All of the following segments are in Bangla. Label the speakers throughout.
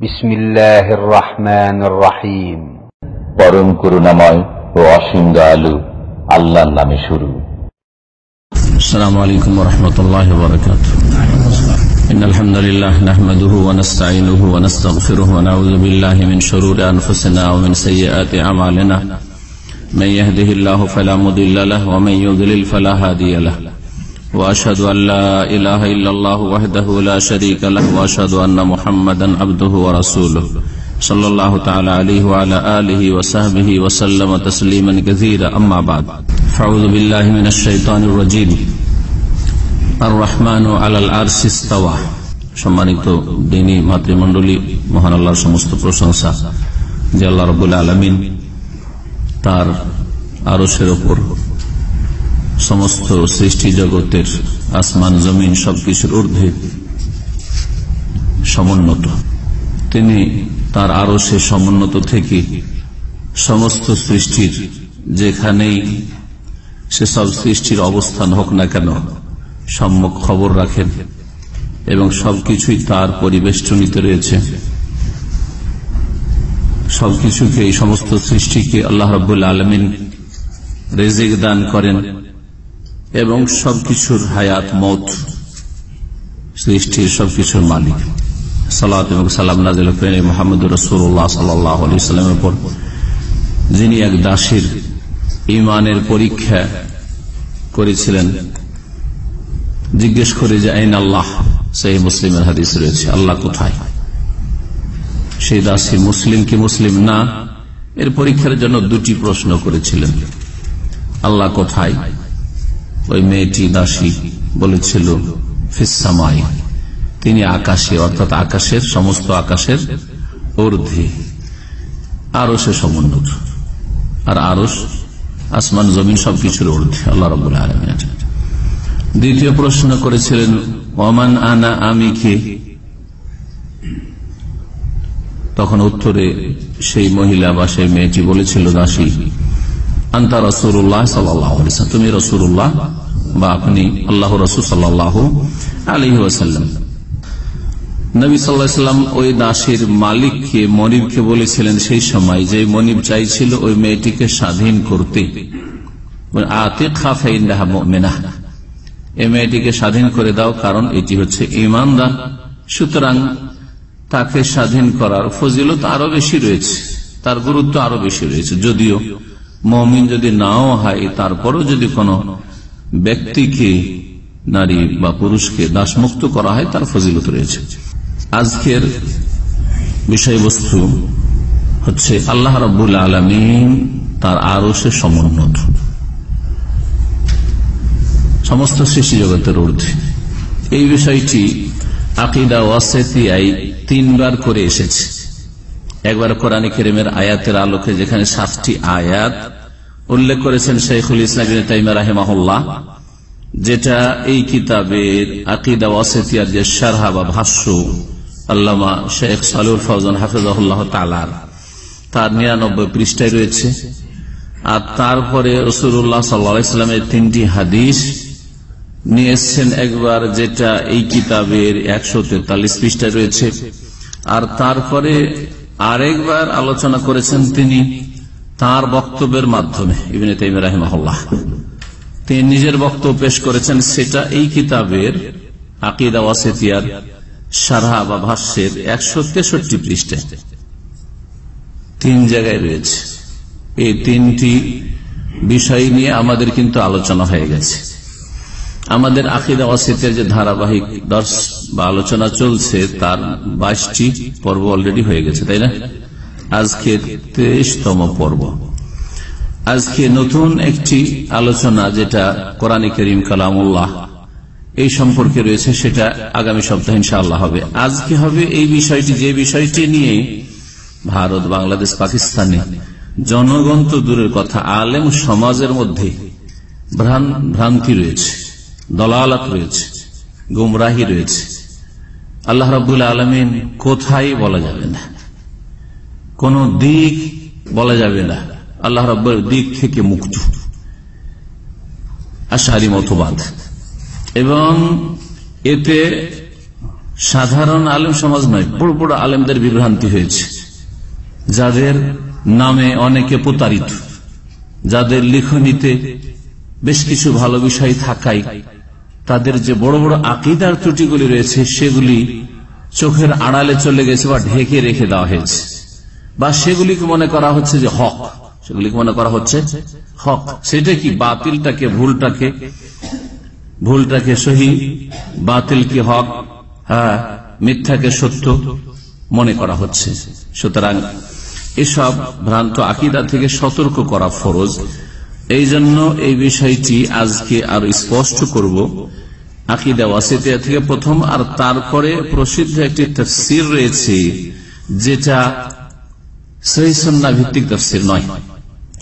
Speaker 1: بسم الله الرحمن الرحيم
Speaker 2: পরম করুণাময় ও অসীম দয়ালু আল্লাহর নামে শুরু
Speaker 3: السلام عليكم ورحمة الله وبركاته إن الحمد لله نحمده ونستعينه ونستغفره ونعوذ بالله من شرور أنفسنا ومن سيئات أعمالنا من يهده الله فلا مضل له ومن يضلل فلا هادي له وأشهد أن لا إله إلا الله وحده لا شريك له وأشهد أن محمدا عبده ورسوله. صلى الله تعالى عليه وعلى آله وصحبه وسلم تسليما كثيرا. أما بعد فعوذ بالله من الشيطان الرجيم. الرحمن على العرش استوى. সম্মানিত দিনী মাতৃমণ্ডলী، মহান আল্লাহর সমস্ত প্রশংসা যে আল্লাহ রবুল আলমিন তার আরসের ওপর সমস্ত সৃষ্টি জগতের আসমান, জমিন, সবকিছুর ঊর্ধ্বে সমুন্নত। তিনি তার আরও সে সমুন্নত থেকে সমস্ত সৃষ্টির যেখানেই সে সব সৃষ্টির অবস্থান হোক না কেন সম্মুখ খবর রাখেন এবং সবকিছুই তার পরিবেষ্টনীতে রয়েছে। সবকিছুকে, এই সমস্ত সৃষ্টিকে আল্লাহ রবুল্লা আলমিন রেজিক দান করেন। এবং সবকিছুর হায়াত, মত, সৃষ্টির সবকিছুর মালিক। সালাত এবং সালাম নাজিল মোহাম্মদ রসুল্লাহ সাল্লামের উপর, যিনি এক দাসীর ইমানের পরীক্ষা করেছিলেন। জিজ্ঞেস করে যে, আইন আল্লাহ? সেই মুসলিমের হাদিস রয়েছে, আল্লাহ কোথায়? সেই দাসী মুসলিম কি মুসলিম না? এর পরীক্ষার জন্য দুটি প্রশ্ন করেছিলেন। আল্লাহ কোথায়? ওই মেয়েটি দাসী বলেছিল তিনি আকাশে, অর্থাৎ আকাশের সমস্ত আকাশের ঊর্ধ্বে। আরও সে সমুন্নত আর আরস আসমান, জমিন সবকিছুর ঊর্ধ্বে। আল্লাহ রব দ্বিতীয় প্রশ্ন করেছিলেন, ওমান আনা আমি কে তখন উত্তরে, সেই মহিলা বা সেই মেয়েটি বলেছিল, দাসী আন্তা রসুল্লাহ সাল্লাহ তুমি রসুল্লাহ বা আপনি আল্লাহ রসুল সাল্লাহ ওই দাসের মালিককে, মনিবকে বলেছিলেন, সেই সময় যে মনিব চাইছিল ওই মেয়েটিকে স্বাধীন করতে। এই মেয়েটিকে স্বাধীন করে দাও, কারণ এটি হচ্ছে ইমানদার সুতরাং তাকে স্বাধীন করার ফজিলত আরও বেশি রয়েছে, তার গুরুত্ব আরও বেশি রয়েছে। যদিও মমিন যদি নাও হয়, তারপরও যদি কোনো ব্যক্তিকে, নারী বা পুরুষকে দাসমুক্ত করা হয়, তার ফজিলত রয়েছে। আজকের বিষয়বস্তু হচ্ছে আল্লাহ রবুল আলমিন তার আরও সে সমুন্নত। সমস্ত সৃষ্টি জগতের ঊর্ধ্বে। এই বিষয়টি আকিদা ওয়াসেতিয়াই তিনবার করে এসেছে। একবার কোরআন কেরিমের আয়াতের আলোকে যেখানে সাতটি আয়াত উল্লেখ করেছেন শেখুল ইসলাম রাহেমাহুল্লাহ, যেটা এই কিতাবের আকিদা ওয়াসেতিয়ার যে সারহা বা ভাষ্য আল্লামা শেখ সালুর ফৌজান হাফিজাহুল্লাহ তালার তার নিরানব্বই পৃষ্ঠায় রয়েছে। আর তারপরে রসুল্লাহ সাল্লামের তিনটি হাদিস নিয়ে এসছেন একবার, যেটা এই কিতাবের একশো তেতাল্লিশ পৃষ্ঠায় রয়েছে। আর তারপরে আরেকবার আলোচনা করেছেন তিনি তার বক্তব্যের মাধ্যমে, ইবিনে তাইম রাহিমাহুল্লাহ। তিনি নিজের বক্তব্য পেশ করেছেন, সেটা এই কিতাবের আকিদা ওয়াসেতিয়ার সারা বা ভাষ্যের একশো তেষট্টি পৃষ্ঠে। তিন জায়গায় রয়েছে। এই তিনটি বিষয় নিয়ে আমাদের কিন্তু আলোচনা হয়ে গেছে। আমাদের আকিদা ওয়াসিতের যে ধারাবাহিক দর্শ বা আলোচনা চলছে, তার বাইশটি পর্ব অলরেডি হয়ে গেছে, তাই না? আজকে তেইশতম পর্ব। আজকে নতুন একটি আলোচনা যেটা কোরআন করিম কালামুল্লাহ এই সম্পর্কে রয়েছে, সেটা আগামী সপ্তাহে ইনশাআল্লাহ হবে। আজকে হবে এই বিষয়টি, যে বিষয়টি নিয়ে ভারত, বাংলাদেশ, পাকিস্তানে জনগণ তো দূরের কথা, আলেম সমাজের মধ্যে ভ্রান্তি রয়েছে, দলালত রয়েছে, গুমরাহি রয়েছে। আল্লাহ রাবুল আলমিন কোথায় বলা যাবে না। কোন দিক বলা যাবে না। আল্লাহ রব্বর দিক থেকে মুক্ত। আশারি মতবাদ। এবং এতে সাধারণ আলেম সমাজ নয়, বড় বড় আলেমদের বিভ্রান্তি হয়েছে। যাদের নামে অনেকে প্রতারিত, যাদের লিখনিতে বেশ কিছু ভালো বিষয় থাকাই তাদের যে বড় বড় আকিদার ত্রুটিগুলি রয়েছে, সেগুলি চোখের আড়ালে চলে গেছে বা ঢেকে রেখে দেওয়া হয়েছে। বা সেগুলিকে মনে করা হচ্ছে যে হক। সেগুলিকে মনে করা হচ্ছে হক। সেটা কি? বাতিলটাকে, ভুলটাকে ভুলটাকে সহি, বাতিল কি হক? হ্যাঁ মিথ্যাকে সত্য মনে করা হচ্ছে। সুতরাং এসব ভ্রান্ত আকিদা থেকে সতর্ক করা ফরজ। এই জন্য এই বিষয়টি আজকে আর স্পষ্ট করব। আকিদা ওয়াসিতিয়া থেকে প্রথম আর তারপরে প্রসিদ্ধ একটি তফসির রয়েছে, যেটা সহিসন্না ভিত্তিক তফসির নয়।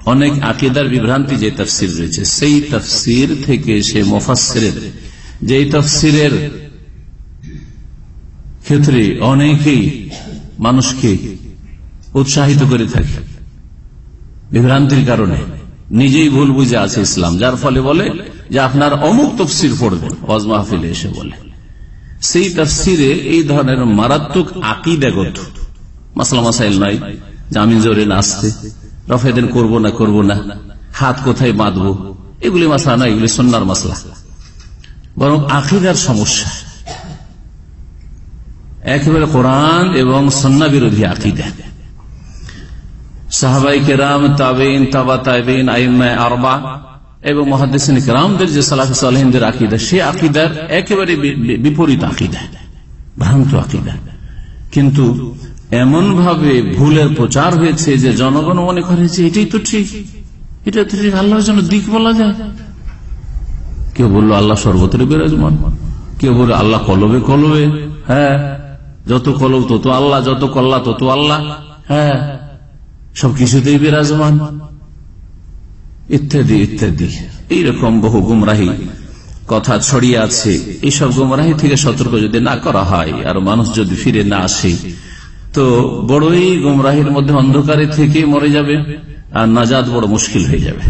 Speaker 3: অনেক আকিদার বিভ্রান্তি যে তফসির রয়েছে, সেই তফসির থেকে সে মোফাসিরের যে তফসিরের ক্ষেত্রে অনেকেই মানুষকে উৎসাহিত করে থাকে বিভ্রান্তির কারণে। নিজেই ভুল বুঝে আছে ইসলাম, যার ফলে বলে যে আপনার অমুক তফসির পড়বেন ওয়াজ মাহফিলে এসে বলে। সেই তফসিরে এই ধরনের মারাত্মক আকিদাগত, মাসলা মাসাইল নয়, জামিন জোরে নাচতে রফেদিন করব না করব না, হাত কোথায় বাঁধবো, এগুলি মাসলা নয়, এগুলি সন্ন্যার মাসলা। বরং আকিদার সমস্যা। একেবারে কোরআন এবং সন্না বিরোধী আকিদা। সাহাবাই কেরাম তাবেইন তাবা তাবেইন আইমায় আরবা এবং মহাদিসিন কেরামদের যে সালাফি সালহিনদের আকিদা, সে আকিদার একেবারে বিপরীত আকিদা ভ্রান্ত আকিদা। কিন্তু এমন ভাবে ভুলের প্রচার হয়েছে যে জনগণ মনে করেছে এটাই তো ঠিক, এটা তো ঠিক, আল্লাহর জন্য দিক বলা যায়। কেউ বলল, আল্লাহ সর্বত্র বিরাজমান। কেউ বলল, আল্লাহ কলবে কলবে। হ্যাঁ যত কলব তত আল্লাহ, যত কল্লা তত আল্লাহ। হ্যাঁ সবকিছুতেই বিরাজমান। ইত্যাদি ইত্যাদি। এইরকম বহু গুমরাহি কথা ছড়িয়ে আছে। এইসব গুমরাহি থেকে সতর্ক যদি না করা হয়, আর মানুষ যদি ফিরে না আসে, তো বড়ই গুমরাহির মধ্যে অন্ধকারে থেকে মরে যাবে, আর নাজাদ বড় মুশকিল হয়ে যাবে।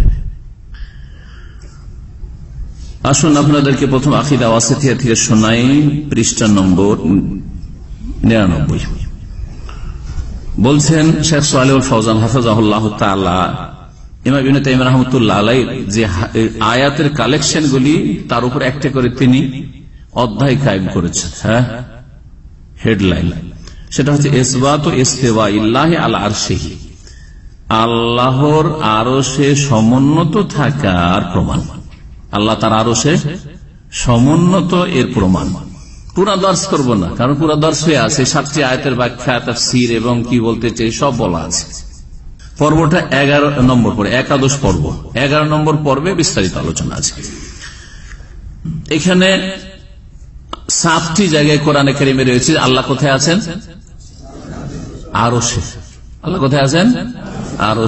Speaker 3: আসুন আপনাদেরকে প্রথম আখিদা ওয়াসিথিয়া থেকে শোনাই, পৃষ্ঠা নম্বর নিরানব্বই। বলছেন শেখ সোহালিউল ফৌজান হাফাজাহুল্লাহ তালা ইমাম ইবিন তাইম রহমতুল্লাহ আলাই যে আয়াতের কালেকশন গুলি তার উপর একটা করে তিনি অধ্যায় কায়েম করেছেন হ্যাঁ? হেডলাইন। সেটা হচ্ছে এসবাত ও ইস্তেওয়া ইল্লাহ আল আরশেহি। আল্লাহর আরও সে সমুন্নত থাকার প্রমাণ। আল্লাহ তার আরও সে সমুন্নত এর প্রমাণ। পুরা দর্শ করব না, কারণ পুরা দর্শ হয়ে আছে, সাতটি আয়তের ব্যাখ্যা সির এবং কি বলতে চাই, সব বলা আছে। পর্বটা এগারো নম্বর পরে একাদশ পর্ব। এগারো নম্বর পর্বে বিস্তারিত আলোচনা আছে। এখানে সাতটি জায়গায় কোরআনে কেরিমে রয়েছে, আল্লাহ কোথায় আছেন? আরও আল্লাহ কোথায় আছেন? আরও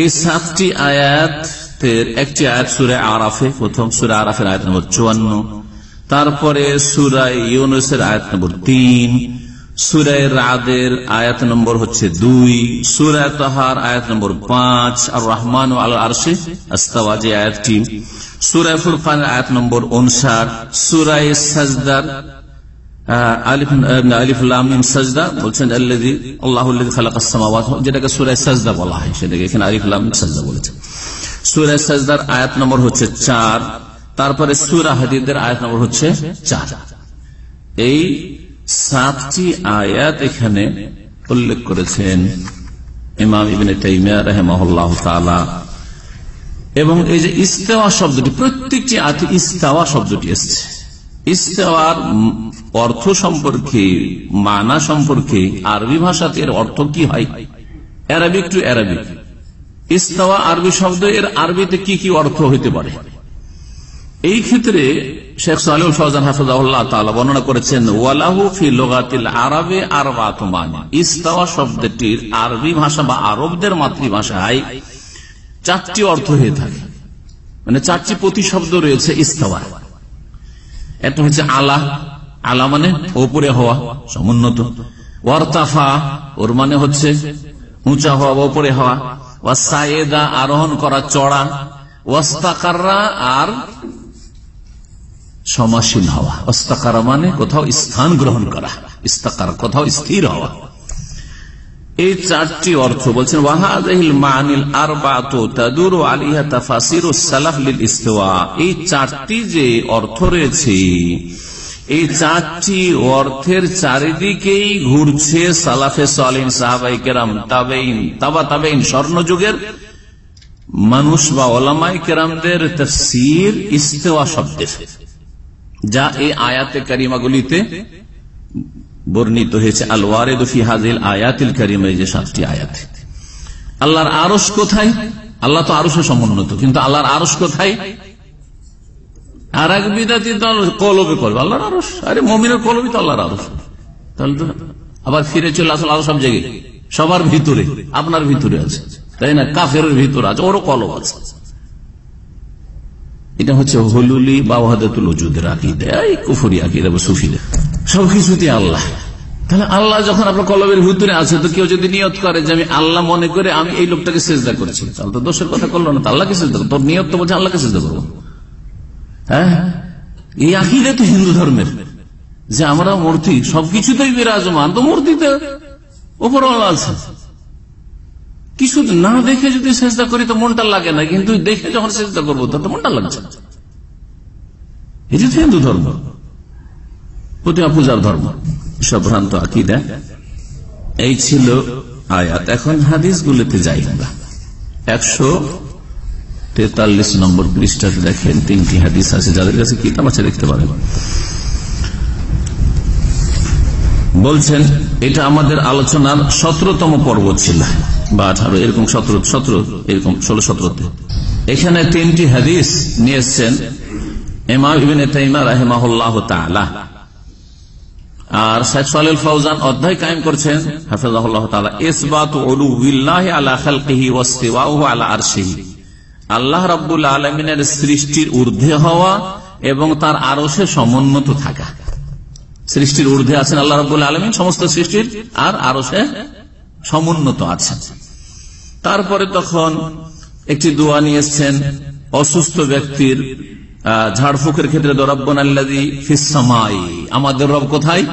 Speaker 3: এই সাতটি আয়াতের, একটি আয়াত সুরে আরাফে, প্রথম সুরে আরাফের আয়াত নম্বর চুয়ান্ন। তারপরে সুরায় ইউনুসের আয়াত নম্বর তিন, সুরায় রাদের আয়াত নম্বর হচ্ছে দুই, সুরায় তাহার আয়াত নম্বর পাঁচ আর রহমান আল আরশে আস্তাওয়াজি আয়াতটি, সুরায় ফুরকান আয়াত নম্বর উনষাট সুরায় সাজদার বলছেন যেটাকে সুরায় সাজদা বলা হয়, সেটাকে এখানে আলিফুল্লাহ সাজদা বলেছেন সুরায় সাজদার আয়াত নম্বর হচ্ছে চার তারপরে সুরা হাদিদের আয়াত নম্বর হচ্ছে চার। এই সাতটি আয়াত এখানে উল্লেখ করেছেন ইমাম ইবিন রহমাহ এবং এই যে ইস্তেওয়া শব্দটি, প্রত্যেকটি আয়াতে ইস্তাওয়া শব্দটি এসছে। ইস্তেওয়ার অর্থ সম্পর্কে, মানা সম্পর্কে, আরবি ভাষাতে এর অর্থ কি হয়? অ্যারাবিক টু অ্যারাবিক ইস্তাওয়া আরবি শব্দ, এর আরবিতে কি কি অর্থ হইতে পারে? এই ক্ষেত্রে শেখ সালিউল ফৌজান হাফিজাহুল্লাহ তাআলা বর্ণনা করেছেন, ওয়ালাহু ফি লুগাতিল আরবে মানি ইস্তাওয়া শব্দটির আরবি ভাষা বা আরবদের মাতৃভাষায় চারটি অর্থ হয়ে থাকে। মানে চারটি প্রতিশব্দ রয়েছে ইস্তাওয়া একটা হচ্ছে আলা আলা মানে ওপরে হওয়া, সমুন্নত। ওয়ারতাফা, ওর মানে হচ্ছে উঁচা হওয়া ওপরে হওয়া। ওয়াসায়েদা, আরোহণ করা, চড়া। ওয়াস্তাকাররা আর সমাসীন হওয়া। অস্তাকারা মানে কোথাও স্থান গ্রহণ করা। ইস্তাকার, কোথাও স্থির হওয়া। এই চারটি অর্থ বলছেন অর্থের ঘুরছে স্বর্ণযুগের মানুষ বা ওলামাই কেরামদের তফসির ইস্তেওয়া শব্দের। যা এই আয়াতে কারিমাগুলিতে বর্ণিত হয়েছে। আল ওয়ারেদফি হাজিল আয়াতিল কারিমে যে সাতটি আয়াত। আল্লাহর আরস কোথায়? আল্লাহ তো আরসে সমুন্নত, কিন্তু আল্লাহর আরস কোথায়? আর এক বিদাতি দল কলবে করবে, আল্লাহর আরস আরে মমিনের কলবি তো আল্লাহর আরস তাহলে তো আবার ফিরে চলে আসলে আরও সব জায়গায়। সবার ভিতরে, আপনার ভিতরে আছে। তাই না? কাফের ভিতরে আছে, ওরও কলব আছে। এটা হচ্ছে হলুলি বা ওয়াহাদাতুল ওজুদের আকিদা। কুফুরি আকিদা বা সুফিদের। সবকিছুতে আল্লাহ। তাহলে আল্লাহ যখন আপনার কলবের ভিতরে আছে, তো কেউ যদি নিয়ত করে যে আমি আল্লাহ মনে করে আমি এই লোকটাকে চেষ্টা করেছি, তাহলে তো দোষের কথা করল না আল্লাহকে চেষ্টা করব তোর নিয়ত তো বলছে আল্লাহকে চেষ্টা করব। হ্যাঁ? এই আকিদে তো হিন্দু ধর্মের। যে আমরা মূর্তি, সবকিছুতেই বিরাজমান, তো মূর্তিতে ওপর আছে। কিছু না দেখে যদি চেষ্টা করি তো মনটা লাগে না, কিন্তু দেখে যখন চেষ্টা করব, তখন তো মনটা লাগছে যে হিন্দু ধর্ম, প্রতিমা পূজার ধর্ম সব ভ্রান্ত আকিদা, এই ছিল আয়াত। এখন হাদিস গুলিতে যাই আমরা। একশো তেতাল্লিশ নম্বর পৃষ্ঠাতে দেখেন তিনটি হাদিস আছে, যাদের কাছে কিতাব আছে, দেখতে পারেন। বলছেন, এটা আমাদের আলোচনার সতেরোতম পর্ব ছিল। বা আঠারো, এরকম সতেরো সতেরো, এরকম ষোলো, সতেরোতে। এখানে তিনটি হাদিস নিয়ে এসছেন আর শেখ অধ্যায় কায়েম করছেন আল্লাহ রাব্বুল আলামিনের সৃষ্টির ঊর্ধ্বে হওয়া এবং তার আরশে সমুন্নত থাকা। সৃষ্টির ঊর্ধ্বে আছেন আল্লাহ রব আলমিন, সমস্ত সৃষ্টির আর আরও সে সমুন্নত আছেন। তারপরে তখন একটি দোয়া নিয়ে এসছেন অসুস্থ ব্যক্তির ঝাড়ফুকের ক্ষেত্রে দরব্বন আল্লাদি ফিসামাই আমাদের রব কোথায়?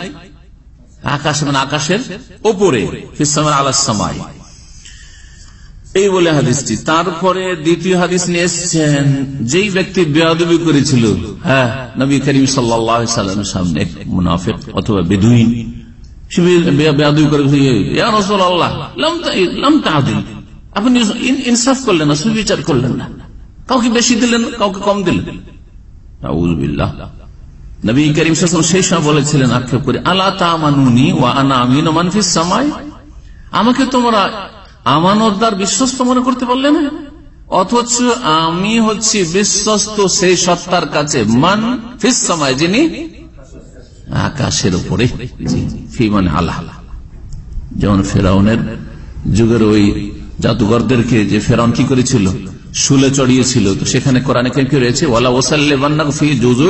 Speaker 3: আকাশ মানে আকাশের ওপরে ফিসামাই আলাসামাই এই বলে হাদিসটি। তারপরে দ্বিতীয় হাদিস নিয়ে এসছেন, যেই ব্যক্তি বেয়াদবি করেছিল হ্যাঁ নবী করিম সাল্লামের সামনে মুনাফিক অথবা বেদুইন কাউকে বেশি দিলেন, কাউকে কম দিলেন। বলেছিলেন আক্ষেপ করে আল্লাহ আমাকে তোমরা আমানতদার বিশ্বস্ত মনে করতে পারলে না? অথচ আমি হচ্ছি বিশ্বস্ত সেই সত্তার কাছে। মান ফিস সময় যিনি আকাশের উপরে। মানে আল্লাহ। যেমন ফেরাউনের যুগের ওই জাদুঘরদেরকে যে ফেরাউন কি করেছিল? শুলে চড়িয়েছিল। তো সেখানে কোরআনে কি রয়েছে? ওলা ওসাল্লে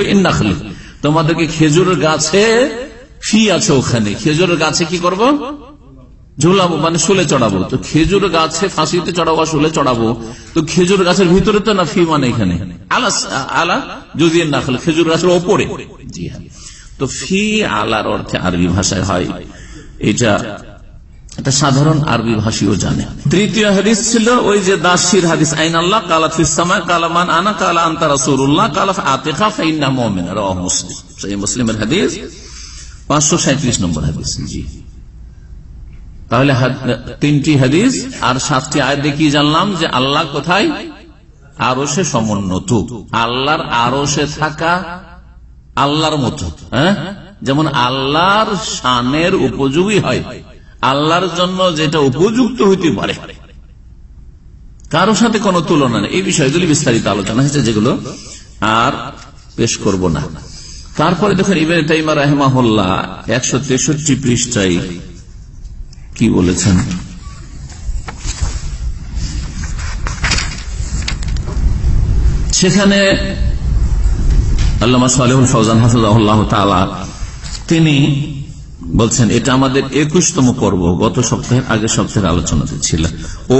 Speaker 3: ইন্নাখলি তোমাদেরকে খেজুরের গাছে ফি আছে ওখানে। খেজুরের গাছে কি করব? ঝুলাবো মানে শুলে চড়াবো। তো খেজুর গাছে ফাঁসিতে চড়াবো শুলে চড়াবো। তো খেজুর গাছের ভিতরে তো না ফি মানে এখানে। আলা আলা যদি না খেলে খেজুর গাছের ওপরে। জি হ্যাঁ। তো ফি আলার অর্থে আরবি ভাষায় হয়, এটা এটা সাধারণ আরবি ভাষীও জানে। তৃতীয় হাদিস ছিল ওই যে দাসির হাদিস, আইন আল্লাহ কালাত ফিসামা কালামান আনা, কালা আন্তা রাসুল্লাহ কালাফ আতেখা ফাইন্না মোমেন মুসলিম। সেই মুসলিমের হাদিস পাঁচশো সাঁত্রিশ নম্বর হাদিস, জি। তাহলে তিনটি হাদিস আর সাতটি আয় দেখিয়ে জানলাম? যে আল্লাহ কোথায়? আরও সে সমুন্নত। আল্লাহর আরও সে থাকা আল্লাহর মতো হ্যাঁ? যেমন আল্লাহর শানের উপযোগী হয়, আল্লাহর জন্য যেটা উপযুক্ত হইতে পারে। কারও সাথে কোনো তুলনা নেই। এই বিষয়গুলি বিস্তারিত আলোচনা হয়েছে যেগুলো, আর পেশ করব না। তারপরে দেখুন ইবেন তাইমা রাহেমাহুল্লাহ একশো তেষট্টি পৃষ্ঠায় কি বলেছেন? সেখানে আল্লামা সালেহুল ফৌজান হাফিজাহুল্লাহ তালা তিনি বলছেন, এটা আমাদের একুশতম পর্ব, গত সপ্তাহের আগের সপ্তাহের আলোচনাতে ছিল।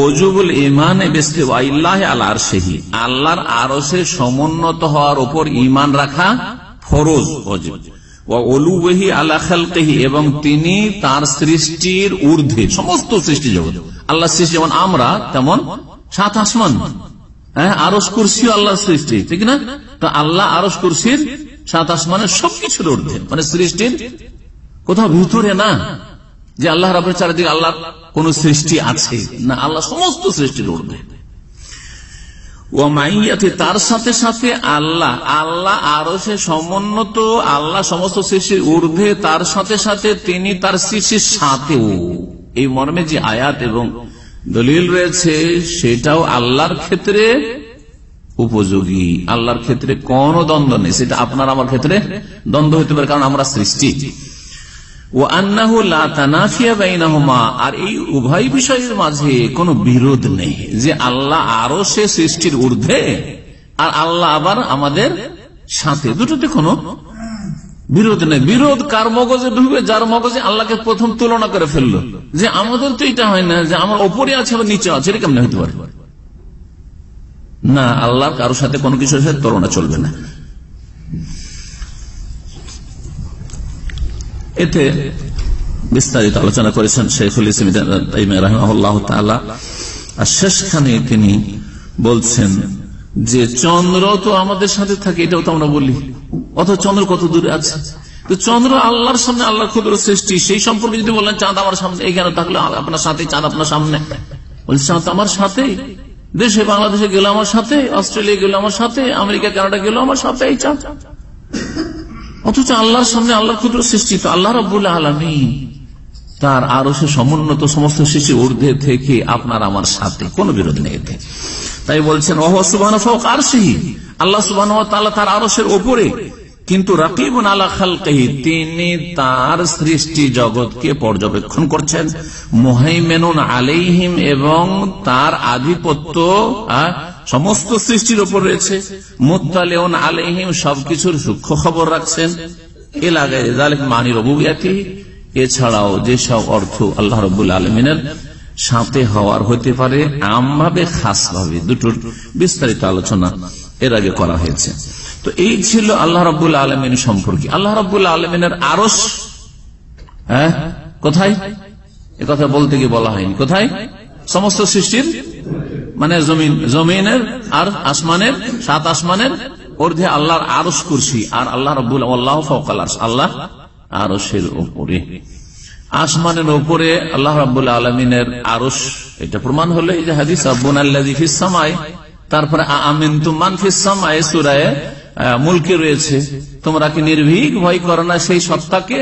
Speaker 3: ওজুবুল ইমান আল্লাহ সেহি আল্লাহর আরসে সমুন্নত হওয়ার উপর ইমান রাখা ফরজ অজিব আল্লাহ খালকেহি, এবং তিনি তার সৃষ্টির ঊর্ধ্বে, সমস্ত সৃষ্টি জগৎ। আল্লাহ সৃষ্টি যেমন আমরা, তেমন সাত আসমান। হ্যাঁ আরস কুরসিও আল্লাহ সৃষ্টি, ঠিক না? তো আল্লাহ আরস কুরসির সাত আসমানের সবকিছুর ঊর্ধ্বে মানে সৃষ্টির কোথাও ভিতরে না, যে আল্লাহ রাবের চারিদিকে আল্লাহর কোন সৃষ্টি আছে। না, আল্লাহ সমস্ত সৃষ্টির ঊর্ধ্বে। তার সাথে সাথে আল্লাহ আল্লাহ আরও সে সমুন্নত, আল্লাহ সমস্ত সৃষ্টির ঊর্ধ্বে, তার সাথে সাথে তিনি তার সৃষ্টির সাথেও এই মর্মে যে আয়াত এবং দলিল রয়েছে, সেটাও আল্লাহর ক্ষেত্রে উপযোগী। আল্লাহর ক্ষেত্রে কোন দ্বন্দ্ব নেই। সেটা আপনার, আমার ক্ষেত্রে দ্বন্দ্ব হইতে পারে, কারণ আমরা সৃষ্টি। আর এই উভয় বিষয়ের মাঝে কোনো বিরোধ নেই যে আল্লাহ আরও সে সৃষ্টির ঊর্ধ্বে আর আল্লাহ আবার আমাদের সাথে। দুটোতে কোনো বিরোধ নেই। বিরোধ কার মগজে ঢুকবে? যার মগজে আল্লাহকে প্রথম তুলনা করে ফেলল। যে আমাদের তো এটা হয় না, যে আমার ওপরে আছে আবার নিচে আছে, এটা কেমন হতে পারে? না আল্লাহ কারোর সাথে কোনো সাথে তুলনা চলবে না। এতে বিস্তারিত আলোচনা করেছেন শেখুল ইসলাম আর শেষখানে তিনি বলছেন যে চন্দ্র তো আমাদের সাথে থাকে, এটাও তো আমরা বলি। অত চন্দ্র কত দূরে আছে? তো চন্দ্র আল্লাহর সামনে আল্লাহ ক্ষুদ্র সৃষ্টি, সেই সম্পর্কে যদি বললেন চাঁদ আমার সামনে এখানে থাকলে? আপনার সাথে চাঁদ আপনার সামনে। বলছে, চাঁদ আমার সাথে দেশে বাংলাদেশে গেল আমার সাথে, অস্ট্রেলিয়া গেল আমার সাথে, আমেরিকা, কানাডা গেল আমার সাথে, এই চাঁদ। অথচ আল্লাহর সামনে আল্লাহ ক্ষুদ্র সৃষ্টি তো, আল্লাহ রবুল্লা আলমী তার আরও সে সমুন্নত সমস্ত সৃষ্টি ঊর্ধ্বে থেকে আপনার আমার সাথে, কোন বিরোধ নেই এতে। তাই বলছেন, ওহ সুবাহ আল্লাহ সুবাহ তার আরসের ওপরে কিন্তু রাকিব আলা খালকাহি, তিনি তার সৃষ্টি জগৎকে পর্যবেক্ষণ করছেন। মোহাইমেনুন আলাইহিম এবং তার আধিপত্য সমস্ত সৃষ্টির উপর রয়েছে। মুতালেউন আলাইহিম সবকিছুর সূক্ষ্ম খবর রাখছেন। এলাকায় মানি রবুবিয়াতি। এছাড়াও যেসব অর্থ আল্লাহ রবুল আলমিনের সাথে হওয়ার হতে পারে, আমভাবে খাস ভাবে দুটোর বিস্তারিত আলোচনা এর আগে করা হয়েছে। তো এই ছিল আল্লাহ রবুল্লা আলমিন সম্পর্কে। আল্লাহ রবুল্লা আলমিনের আরস হ্যাঁ? কোথায়? এ কথা বলতে গিয়ে বলা হয়নি। কোথায়? সমস্ত সৃষ্টির মানে জমিন, জমিনের আর আসমানের, সাত আসমানের অর্ধে আল্লাহর আরস করছি আর আল্লাহ রবুল আল্লাহ আল্লাহ আরসের ওপরে আসমানের ওপরে আল্লাহ রাবুল্লাহ আলমিনের আরস এটা প্রমাণ হলো এই যে হাদিস আব্বুন আল্লাহ তারপরে আমিন তুমান ফিসামায় সুরায় মুলকে রয়েছে। তোমরা কি নির্ভীক? ভয় করো না। সেই সত্তাকে,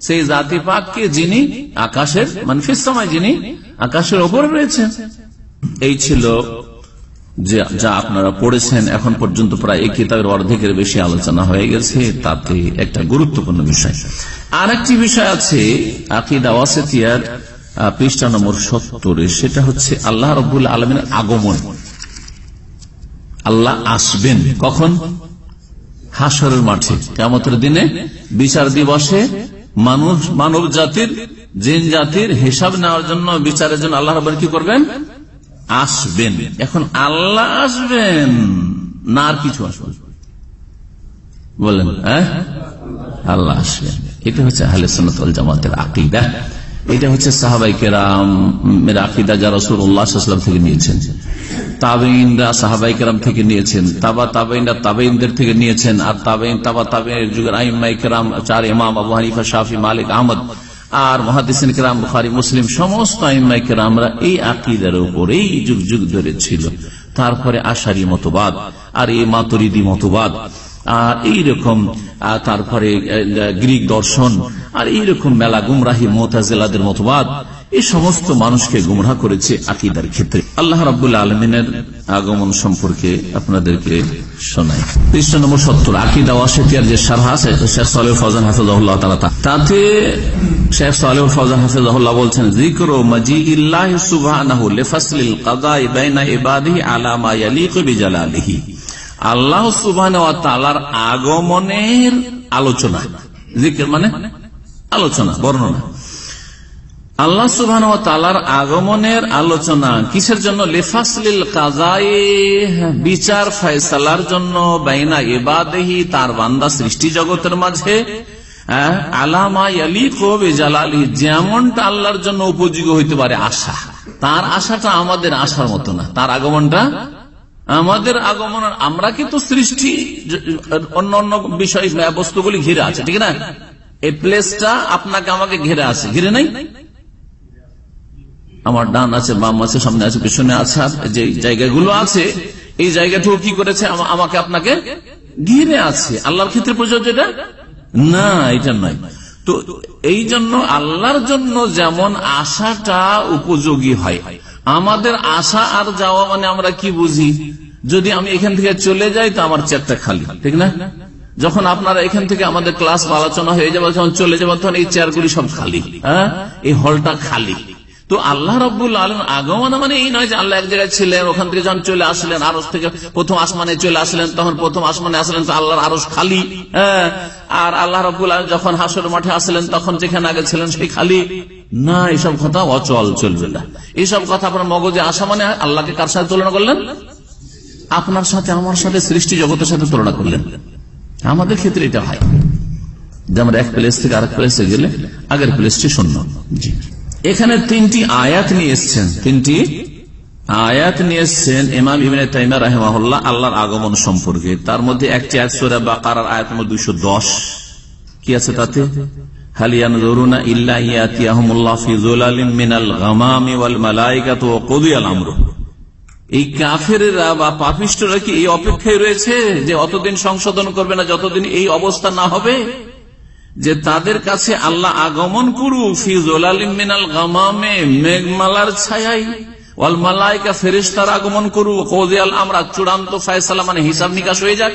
Speaker 3: সেই জাতি পাককে যিনি আকাশের মানে ফিসামায় যিনি আকাশের ওপরে রয়েছে এই ছিল যে, যা আপনারা পড়েছেন। এখন পর্যন্ত প্রায় এই কিতাবের অর্ধেকের বেশি আলোচনা হয়ে গেছে। তাতে একটা গুরুত্বপূর্ণ বিষয়। আর একটি বিষয় আছে পৃষ্ঠা নম্বর সত্তরে সেটা হচ্ছে আল্লাহ রবুল আলমের আগমন। আল্লাহ আসবেন। কখন? হাসরের মাঠে। কেমতের দিনে বিচার দিবসে মানুষ, মানব জাতির, জিন জাতির হিসাব নেওয়ার জন্য বিচারের জন্য আল্লাহ রব কি করবেন? আসবেন। এখন আল্লাহ আসবেন, না আর কিছু আসবেন বলেন হ্যাঁ? আল্লাহ আসবেন। এটা হচ্ছে আহলে সন্ন্যত জামাতের আকিদা। এটা হচ্ছে সাহাবাই কেরাম আকিদা যা রসুল্লাহাম থেকে নিয়েছেন। তাবেইনরা সাহাবাই কেরাম থেকে নিয়েছেন, তাবা তাবেইনরা তাবেইনদের থেকে নিয়েছেন, আর তাবেইন তাবা তাবেইনের যুগের আইমাই কেরাম, চার ইমাম আবু হানিফা, শাফি, মালিক, আহমদ, আর মহাদিসিন কেরাম, বুখারি, মুসলিম, সমস্ত আইমাই কেরামরা এই আকিদার উপর এই যুগ যুগ ধরে ছিল। তারপরে আশারি মতবাদ, আর এই মাতরিদি মতবাদ, আর এইরকম তারপরে গ্রিক দর্শন আর এইরকম মেলা গুমরাহি মোতাজেলাদের মতবাদ এই সমস্ত মানুষকে গুমরাহ করেছে আকিদার ক্ষেত্রে। আল্লাহ রাবুল্লাহ আলমিনের আগমন সম্পর্কে আপনাদেরকে শোনাই। পৃষ্ঠ নম্বর সত্তর, আকিদা ওয়াসেতিয়ার যে সারহা শেখ সালেহ ফজান হাফিজাহুল্লাহ তাতে শেখ সালেহ ফজান হাফিজাহুল্লাহ বলছেন জিক্র মজি ইল্লাহ সুবাহ ইবাদিহি আলামা ইয়ালিকু বিজালালিহি। আল্লাহ সুবাহ তালার আগমনের আলোচনা। জিকের মানে আলোচনা বর্ণনা। আল্লাহ সুবাহ তালার আগমনের আলোচনা কিসের জন্য? লেফাসলিল কাজাই বিচার ফয়সালার জন্য বাইনা এবাদেহি তার বান্দা সৃষ্টি জগতের মাঝে হ্যাঁ, আলামা আলী কবে জালালি যেমনটা আল্লাহর জন্য উপযোগী হইতে পারে আশা। তার আশাটা আমাদের আশার মতো না তার আগমনটা আমাদের আগমন, আমরা কিন্তু সৃষ্টি, অন্য অন্য বিষয় বস্তুগুলি ঘিরে আছে, ঠিক না? এই প্লেসটা আপনাকে আমাকে ঘিরে আছে, ঘিরে নাই? আমার ডান আছে, বাম আছে, সামনে আছে, পিছনে আছে, যে জায়গাগুলো আছে, এই জায়গাটুকু কি করেছে আমাকে আপনাকে ঘিরে আছে। আল্লাহর ক্ষেত্রে প্রযোজ্য এটা? না, এটা নয়। তো এই জন্য আল্লাহর জন্য যেমন আশাটা উপযোগী হয়। আমাদের আশা আর যাওয়া মানে আমরা কি বুঝি? যদি আমি এখান থেকে চলে যাই তো আমার চেয়ারটা খালি, ঠিক না? যখন আপনারা এখান থেকে আমাদের ক্লাস আলোচনা হয়ে যাবে, যখন চলে যাবেন তখন এই চেয়ারগুলি সব খালি। হ্যাঁ? এই হলটা খালি। তো আল্লাহ রব্বুল আলম আগমন মানে এই নয় যে আল্লাহ এক জায়গায় ছিলেন, ওখান থেকে যখন চলে আসলেন আরস থেকে প্রথম আসমানে চলে আসলেন, তখন প্রথম আসমানে আসলেন তো আল্লাহর আরস খালি হ্যাঁ। আর আল্লাহ রব্বুল আলম যখন হাসর মাঠে আসলেন, তখন যেখানে আগে ছিলেন সেই খালি। না এইসব কথা অচল চলবে না। এইসব কথা আপনার মগজে আসা মানে আল্লাহকে কার সাথে তুলনা করলেন? আপনার সাথে আমার সাথে সৃষ্টি জগতের সাথে তুলনা করলেন। আমাদের ক্ষেত্রে এটা হয়। যে আমরা এক প্লেস থেকে আরেক প্লেসে গেলে আগের প্লেসটি শূন্য। জি। এখানে তিনটি আয়াত নিয়ে এসছেন। তিনটি আয়াত নিয়ে এসছেন ইমাম ইবিনে তাইমা রাহেমাহুল্লাহ, আল্লাহর আগমন সম্পর্কে। তার মধ্যে একটি আয়াত সুরা বাকার আয়াত নম্বর দুইশো দশ। কি আছে তাতে? বা অপেক্ষায় রয়েছে যে অতদিন সংশোধন করবে না, যতদিন এই অবস্থা না হবে? যে তাদের কাছে আল্লাহ আগমন করু ফিজালিমিনাল গামামে, মেঘমালার ছায়াই। ওয়াল মালাইকা, ফেরেশতার আগমন করু কৌদিয়াল আমরা চূড়ান্ত ফায়সালা মানে হিসাব নিকাশ হয়ে যাক।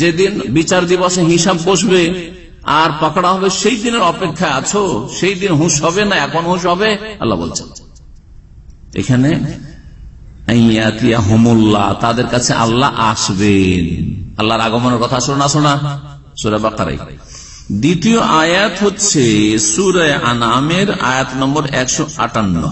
Speaker 3: যেদিন বিচার দিবসে হিসাব বসবে, আর পাকড়া হবে, সেই দিনের অপেক্ষা আছো, সেই দিন হুঁশ হবে না, এখন হুঁশ হবে, আল্লাহ বলছেন। এখানে তাদের কাছে আল্লাহ আসবেন। আল্লাহর আগমনের কথা শোনা শোনা। সুরা বাকারাই দ্বিতীয় আয়াত হচ্ছে সুরে আনামের আয়াত নম্বর একশো আটান্ন।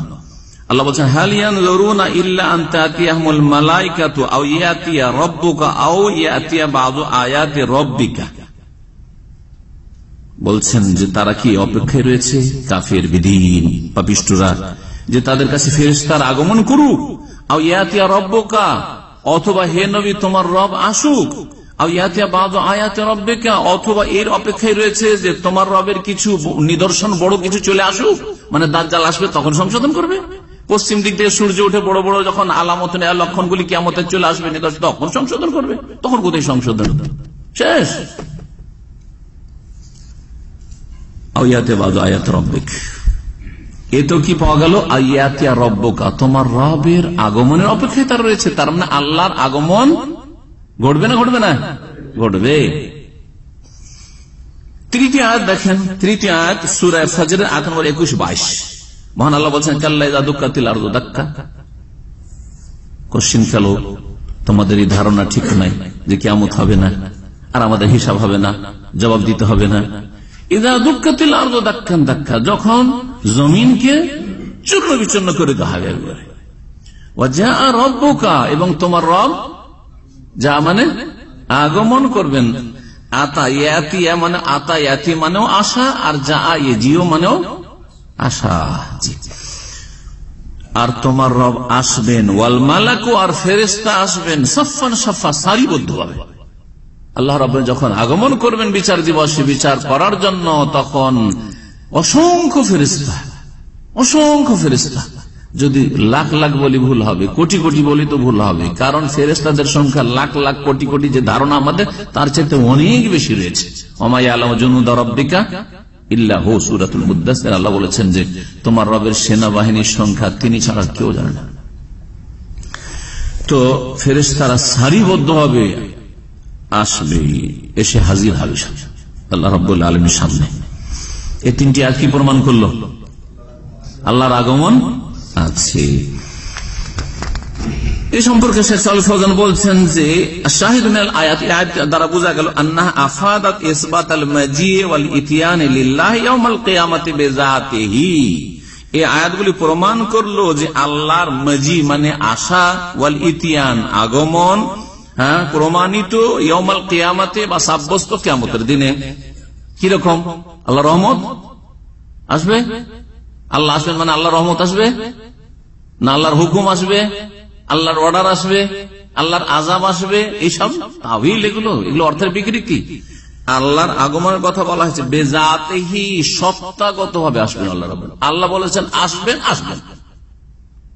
Speaker 3: বলছেন যে তারা কি অপেক্ষায় রয়েছে? কাফের বিধিন পাপিষ্টরা যে তাদের কাছে ফেরেশতার আগমন করুক, আও ইয়াতিয়া রব্বকা, অথবা হে নবী, তোমার রব আসুক অথবা এর অপেক্ষায় রয়েছে যে তোমার রবের কিছু নিদর্শন, বড় কিছু চলে আসুক মানে দাজ্জাল আসবে তখন সংশোধন করবে। পশ্চিম দিক থেকে সূর্য উঠে বড় বড় যখন আলামত চলে আসবে, নিদর্শন তখন সংশোধন করবে। তখন কোথায় সংশোধন? শেষ। কি পাওয়া গেল? তোমার রবের আগমনের অপেক্ষায় রয়েছে, তার মানে আল্লাহর আগমন ঘটবে না ঘটবে না? ঘটবে। তৃতীয় আয়াত দেখেন, তৃতীয় আয়াত সুরায় ফজরের আয়াত নম্বর একুশ, বাইশ। মহান আল্লাহ বলছেন আর তোমাদের এই ধারণা ঠিক নাই যে হবে না, আর আমাদের হিসাব হবে না, জবাব দিতে হবে না। আর যখন জমিনকে চূর্ণ বিচূর্ণ করে দেওয়া হবে এবং তোমার রব যা মানে আগমন করবেন। আতা ইয়াতিয়া মানে আতা ইয়াতি মানেও আশা, আর যা জিও মানেও আশা। আর তোমার রব আসবেন, ওয়াল মালাকু, আর ফেরেস্তা আসবেন সফান সফা সারিবদ্ধ ভাবে আল্লাহ রব যখন আগমন করবেন বিচার দিবসে, বিচার করার জন্য, তখন অসংখ্য ফেরিস্তা অসংখ্য ফেরিস্তা যদি লাখ লাখ বলি ভুল হবে, কোটি কোটি বলি তো ভুল হবে। কারণ ফেরেস্তাদের সংখ্যা লাখ লাখ কোটি কোটি যে ধারণা আমাদের, তার চাইতে অনেক বেশি রয়েছে। অমাই আলম জনুদ রব্বিকা ইল্লাহ সুরাতুল মুদাসের আল্লাহ বলেছেন যে, তোমার রবের সেনাবাহিনীর সংখ্যা তিনি ছাড়া কেউ জানে না। তো ফেরেস্তারা সারিবদ্ধ হবে আসবে, এসে হাজির হবে আল্লাহ রব্বুল আলমীর সামনে। এই তিনটি আর কি প্রমাণ করল? আল্লাহর আগমন আছে এই সম্পর্কে শেখ ফৌজান বলছেন যে শাহিদ আয়াত আয়াত দ্বারা বোঝা গেল আন্না আফাদাত ইসবাত আল মাজি ইতিয়ান লিল্লাহ ইয়াউমাল কিয়ামাতি বিজাতিহি। এই আয়াতগুলি প্রমাণ করল যে আল্লাহর মজি মানে আশা, ওয়াল ইতিয়ান আগমন হ্যাঁ প্রমাণিত ইয়মাল কেয়ামাতে বা সাব্যস্ত কেয়ামতের দিনে। কীরকম? আল্লাহ রহমত? আসবে? আল্লাহ আসবেন মানে আল্লাহ রহমত আসবে? না আল্লাহর হুকুম আসবে? আল্লাহর অর্ডার আসবে? আল্লাহর আজাব আসবে? এইসব তাবিল এগুলো এগুলো অর্থের বিকৃতি। আল্লাহর আগমনের কথা বলা হয়েছে, বেজাতেহি সত্তাগত ভাবে আসবেন আল্লাহ রব আল্লাহ বলেছেন, আসবেন আসবেন।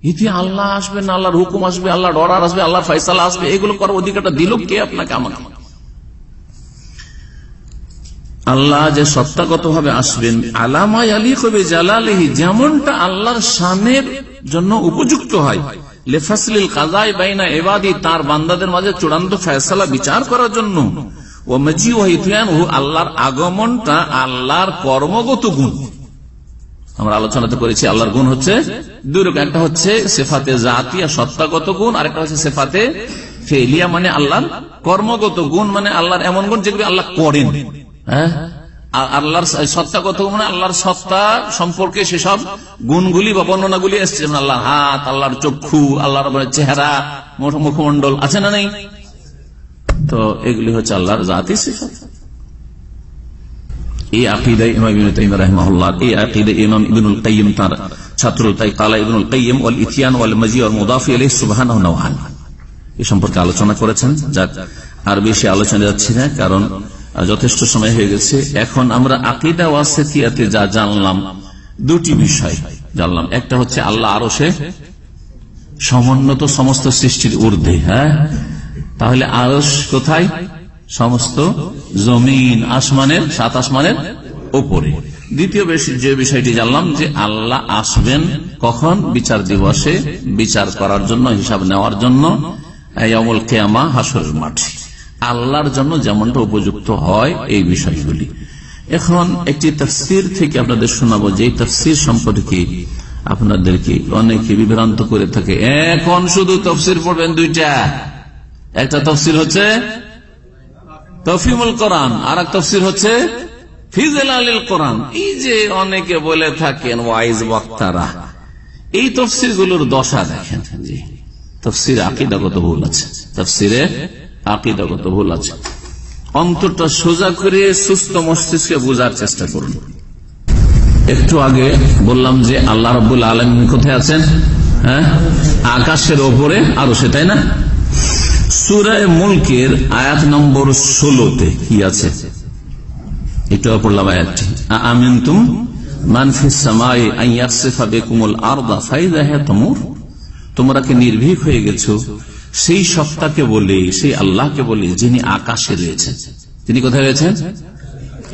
Speaker 3: ইতি আল্লাহ আসবেন, আল্লাহর হুকুম আসবে, আল্লাহর অর্ডার আসবে, আল্লাহর ফয়সালা আসবে, এগুলো করার অধিকারটা দিল কে আপনাকে, আমাকে? আল্লাহ যে সত্তাগত ভাবে আসবেন আলামাই আলী কবে জালালিহি যেমনটা আল্লাহর শানের জন্য উপযুক্ত হয়। লেফাসলিল কাজাই বাইনা তার বান্দাদের মাঝে চূড়ান্ত বিচার করার জন্য। ও আল্লাহর আগমনটা আল্লাহর কর্মগত গুণ। আমরা করেছি আল্লাহর গুণ হচ্ছে দুই রকম। একটা হচ্ছে সেফাতে জাতিয়া, সত্তাগত গুণ আর একটা হচ্ছে সেফাতে ফেলিয়া মানে আল্লাহর কর্মগত গুণ মানে আল্লাহর এমন গুণ যেগুলি আল্লাহ করেন। হ্যাঁ? আল্লাহর সত্তাগত মানে? আল্লাহর সত্তা সম্পর্কে সেসব গুণগুলি বা বর্ণনাগুলি এসছে। যেমন আল্লাহর হাত, আল্লাহর চক্ষু, আল্লাহর চেহারা মুখমন্ডল আছে না নেই? তো এগুলি হচ্ছে আল্লাহর জাতি সিফাত। এই আকিদায় ইমাম ইবনে রাহিমাহুল্লাহ, এই আকিদায় ইমাম ইবনুল তার ছাত্র তাই কালা ইবনুল ওয়াল ওয়াল মাজি, ওয়াল মুদাফি আলাইহি সুবহানাহু ওয়া তাআলা এই সম্পর্কে আলোচনা করেছেন। যাক, আর বেশি আলোচনা যাচ্ছে না, কারণ যথেষ্ট সময় হয়ে গেছে। এখন আমরা আকিদা ওয়াসেতিয়াতে যা জানলাম, দুটি বিষয় জানলাম। একটা হচ্ছে আল্লাহ আরও সে সমুন্নত সমস্ত সৃষ্টির ঊর্ধ্বে হ্যাঁ? তাহলে আরস কোথায়? সমস্ত জমিন আসমানের, সাত আসমানের ওপরে দ্বিতীয় যে বিষয়টি জানলাম যে আল্লাহ আসবেন কখন? বিচার দিবসে। বিচার করার জন্য, হিসাব নেওয়ার জন্য অমল কেয়ামা হাসরের মাঠে। আল্লাহর জন্য যেমনটা উপযুক্ত হয় এই বিষয়গুলি। এখন একটি তফসির থেকে আপনাদের শোনাবো যে তফসির সম্পর্কে আপনাদেরকে অনেকে বিভ্রান্ত করে থাকে। এখন শুধু তফসির পড়বেন দুইটা। একটা তফসির হচ্ছে তফিমুল কোরআন আর এক তফসির হচ্ছে ফিজেল আলীল কোরআন। এই যে অনেকে বলে থাকেন, ওয়াইজ বক্তারা, এই তফসিরগুলোর দশা দেখেন। তফসির আকিদাগত ভুল আছে। তফসিরে আকিদাগত ভুল আছে। অন্তরটা সোজা করে সুস্থ মস্তিষ্কে বোঝার চেষ্টা করুন। একটু আগে বললাম যে আল্লাহ রবুল আলম কোথায় আছেন? হ্যাঁ? আকাশের ওপরে, আরও সে, তাই না? সুরায় মুলকের আয়াত নম্বর ষোলোতে কি আছে? একটু পড়লাম আয়াতটি। আমিন তুম তোমরা কি নির্ভীক হয়ে গেছো? সেই সত্তাকে বলে, সেই আল্লাহকে বলে যিনি আকাশে রয়েছেন। তিনি কোথায় রয়েছেন?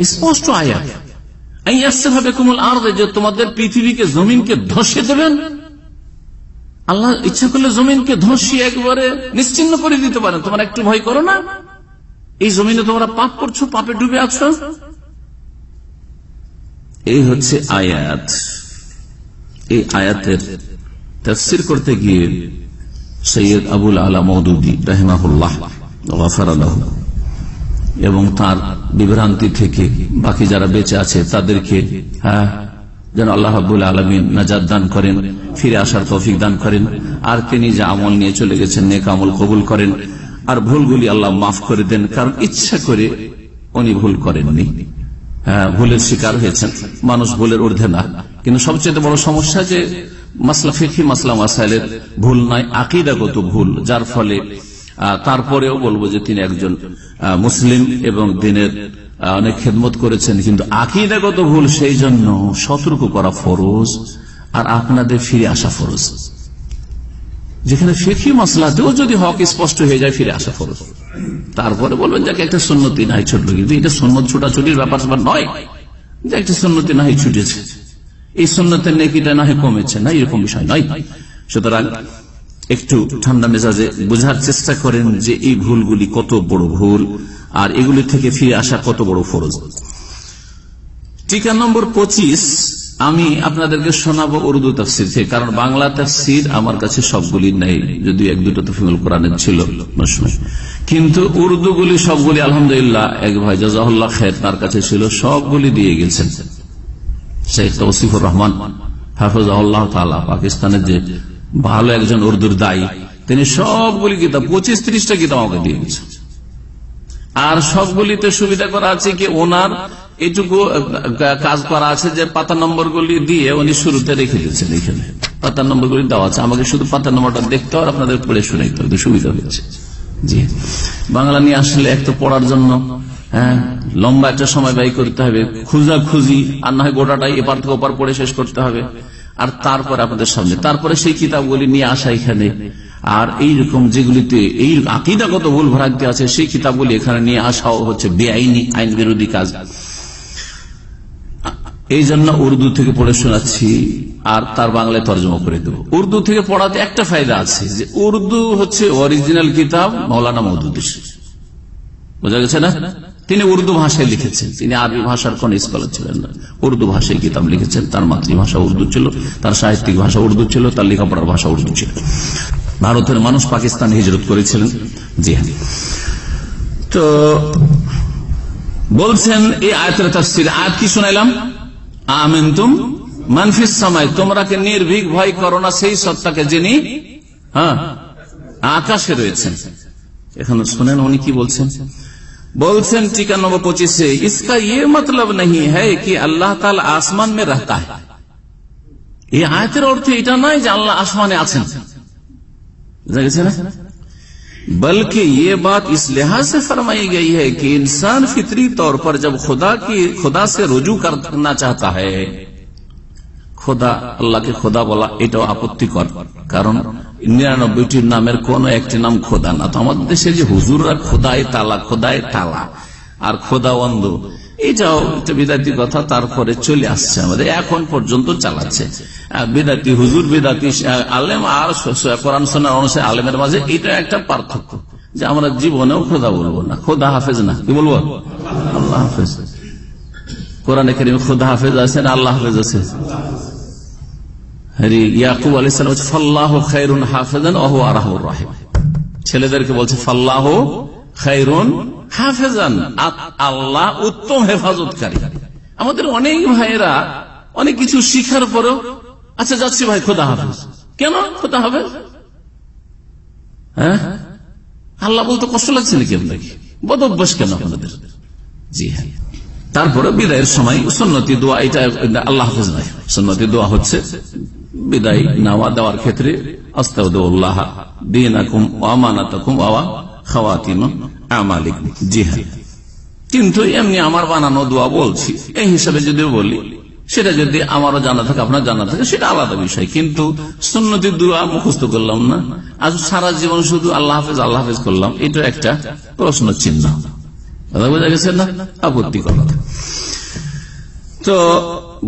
Speaker 3: স্পষ্ট আয়াত। ভাবে কুমল আর যে তোমাদের পৃথিবীকে জমিনকে ধসে দেবেন। আল্লাহ ইচ্ছা করলে জমিনকে ধসিয়ে একবারে নিশ্চিন্ন করে দিতে পারেন। তোমরা একটু ভয় করো না। এই জমিনে তোমরা পাপ করছ, পাপে ডুবে আছো। এই হচ্ছে আয়াত। এই আয়াতের তফসির করতে গিয়ে সৈয়দ আবুল আলা মৌদুদি রাহিমাহুল্লাহ এবং তার বিভ্রান্তি থেকে বাকি যারা বেঁচে আছে তাদেরকে হ্যাঁ যেন আল্লাহ হাবুল আলমিন নাজাদ দান করেন, ফিরে আসার তৌফিক দান করেন, আর তিনি যে আমল নিয়ে চলে গেছেন, নেক আমল কবুল করেন, আর ভুলগুলি আল্লাহ মাফ করে দেন, কারণ ইচ্ছা করে উনি ভুল করেননি। হ্যাঁ ভুলের শিকার হয়েছেন। মানুষ ভুলের ঊর্ধ্বে না। কিন্তু সবচেয়ে বড় সমস্যা যে মাসলা ফিকি মাসলা মাসাইলের ভুল নয় আকিদাগত ভুল, যার ফলে তারপরেও বলব যে তিনি একজন মুসলিম এবং দিনের অনেক খেদমত করেছেন, কিন্তু আকিদাগত ভুল সেই জন্য সতর্ক করা ফরজ আর আপনাদের ফিরে আসা ফরজ। যেখানে ফেকি মশলাতেও যদি হক স্পষ্ট হয়ে যায়, ফিরে আসা ফরজ। তারপরে বলবেন যাকে একটা সন্ন্যতি নাই ছুটলো, কিন্তু এটা সন্ন্যত ছোটাছুটির ব্যাপার নয় যে একটা সন্ন্যতি নাই ছুটেছে। এই সন্ন্যতের নেকিটা না কমেছে, না এরকম বিষয় নয়। সুতরাং একটু ঠান্ডা মেজাজে বোঝার চেষ্টা করেন যে এই ভুলগুলি কত বড় ভুল আর এগুলি থেকে ফিরে আসা কত বড় ফরজ। টিকা নম্বর পঁচিশ, আমি আপনাদেরকে শোনাবো উর্দু তফসির থেকে, কারণ বাংলা তফসির আমার কাছে সবগুলি নেই যদি এক দুটো তফিমুল কোরআনের ছিল কিন্তু উর্দুগুলি সবগুলি আলহামদুলিল্লাহ, এক ভাই জাজাহুল্লাহ খের তার কাছে ছিল, সবগুলি দিয়ে গেছেন। শেখ তৌসিফুর রহমান হাফিজ পাকিস্তানের যে ভালো একজন উর্দুর দায়ী, তিনি সবগুলি কিতাব, পঁচিশ ত্রিশটা কিতাব আমাকে দিয়ে আর সবগুলিতে সুবিধা করা আছে কি, ওনার এইটুকু কাজ করা আছে যে পাতা নম্বর গুলি দিয়ে উনি শুরুতে রেখে দিয়েছেন এখানে। পাতা নম্বর গুলি দেওয়া আছে, আমাকে শুধু পাতা নম্বরটা দেখতে আর আপনাদের পড়ে শুনে সুবিধা হয়েছে। জি। বাংলা নিয়ে আসলে এক তো পড়ার জন্য হ্যাঁ লম্বা একটা সময় ব্যয় করতে হবে খুঁজা খুঁজি আর না হয় গোটাটাই এপার থেকে ওপার পড়ে শেষ করতে হবে। আর সামনে, তারপরে সেই কিতাবগুলি নিয়ে আসা এখানে। আর এইরকম যেগুলিতে, এই আকিদাগত ভুল ভ্রান্তি আছে, সেই কিতাবগুলি এখানে নিয়ে আসাও হচ্ছে বেআইনি, আইন বিরোধী কাজ। এই জন্য উর্দু থেকে পড়ে শোনাচ্ছি, আর তার বাংলায় তর্জমা করে দেবো। উর্দু থেকে পড়াতে একটা ফায়দা আছে, যে উর্দু হচ্ছে অরিজিনাল কিতাব মৌলানা মৌদুদ্দিস বোঝা গেছে না? তিনি উর্দু ভাষায় লিখেছেন। তিনি আরবি ভাষার কোন স্কলার ছিলেন না। উর্দু ভাষায় কিতাব লিখেছেন। তার মাতৃভাষা উর্দু ছিল, তার সাহিত্যিক ভাষা উর্দু ছিল, তার লেখাপড়ার ভাষা উর্দু ছিল। ভারতের মানুষ পাকিস্তান হিজরত করেছিলেন। জি হ্যাঁ। তো বলছেন, এই আয়তের তাফসির আয়াত কি শোনাইলাম? আমেন তুম মানফিস সময় তোমরা কে নির্ভীক, ভয় করো না, সেই সত্তাকে যিনি হ্যাঁ আকাশে রয়েছেন। এখন শুনেন উনি কি বলছেন? بولسن ٹیکا نمبر سے، اس کا یہ مطلب نہیں ہے کہ اللہ تعالی آسمان میں رہتا ہے۔ یہ আয়াতের اور এটা নয় যে আল্লাহ اللہ آسمان آسن۔ بلکہ یہ بات اس لحاظ سے فرمائی گئی ہے کہ انسان فطری طور پر جب خدا کی، خدا سے رجوع کرنا چاہتا ہے খোদা, আল্লাহকে খোদা বলা এটাও আপত্তিকর। কারণ নিরানব্বইটির নামের কোন একটি নাম খোদা না। তো আমাদের দেশে যে হুজুররা খোদায় তালা খোদায় তালা আর খোদা অন্ধ, এটাও বিদাতি কথা, তারপরে চলে আসছে আমাদের, এখন পর্যন্ত চালাচ্ছে। বিদাতি হুজুর, বিদাতি আলেম আর কোরআন সোনার অনুসারে আলেমের মাঝে এটা একটা পার্থক্য, যে আমরা জীবনেও খোদা বলব না। খোদা হাফেজ না, কি বলব? আল্লাহ হাফেজ। কোরআন খোদা হাফেজ আছে না আল্লাহ হাফেজ আছে? ইয়াকুব খাইরুন হাফেজান আরাহুর রাহিম। ছেলেদেরকে বলছে, ফাল্লাহ খাইরুন হাফেজান। আল্লাহ উত্তম হেফাজতকারী। আমাদের অনেক ভাইয়েরা অনেক কিছু শিখার পরেও আচ্ছা যাচ্ছি ভাই, খোদা হাফেজ। কেন খোদা হাফেজ? হ্যাঁ? আল্লাহ বলতে কষ্ট লাগছে নাকি আপনাকে? বদ অভ্যাস কেন আপনাদের? জি হ্যাঁ। তারপরে বিদায়ের সময়, সন্নতি দোয়া, এটা আল্লাহ হাফেজ নয় সন্নতি দোয়া হচ্ছে বিদায় নাওয়া দেওয়ার ক্ষেত্রে কিন্তু এমনি আমার বানানো দোয়া বলছি, এই হিসাবে যদি বলি, সেটা যদি আমারও জানা থাকে, আপনার জানা থাকে, সেটা আলাদা বিষয়। কিন্তু সুন্নতি দোয়া মুখস্থ করলাম না, আজ সারা জীবন শুধু আল্লাহ হাফেজ আল্লাহ হাফেজ করলাম, এটা একটা প্রশ্ন চিহ্ন। কথা বোঝা গেছে না? আপত্তি করা। তো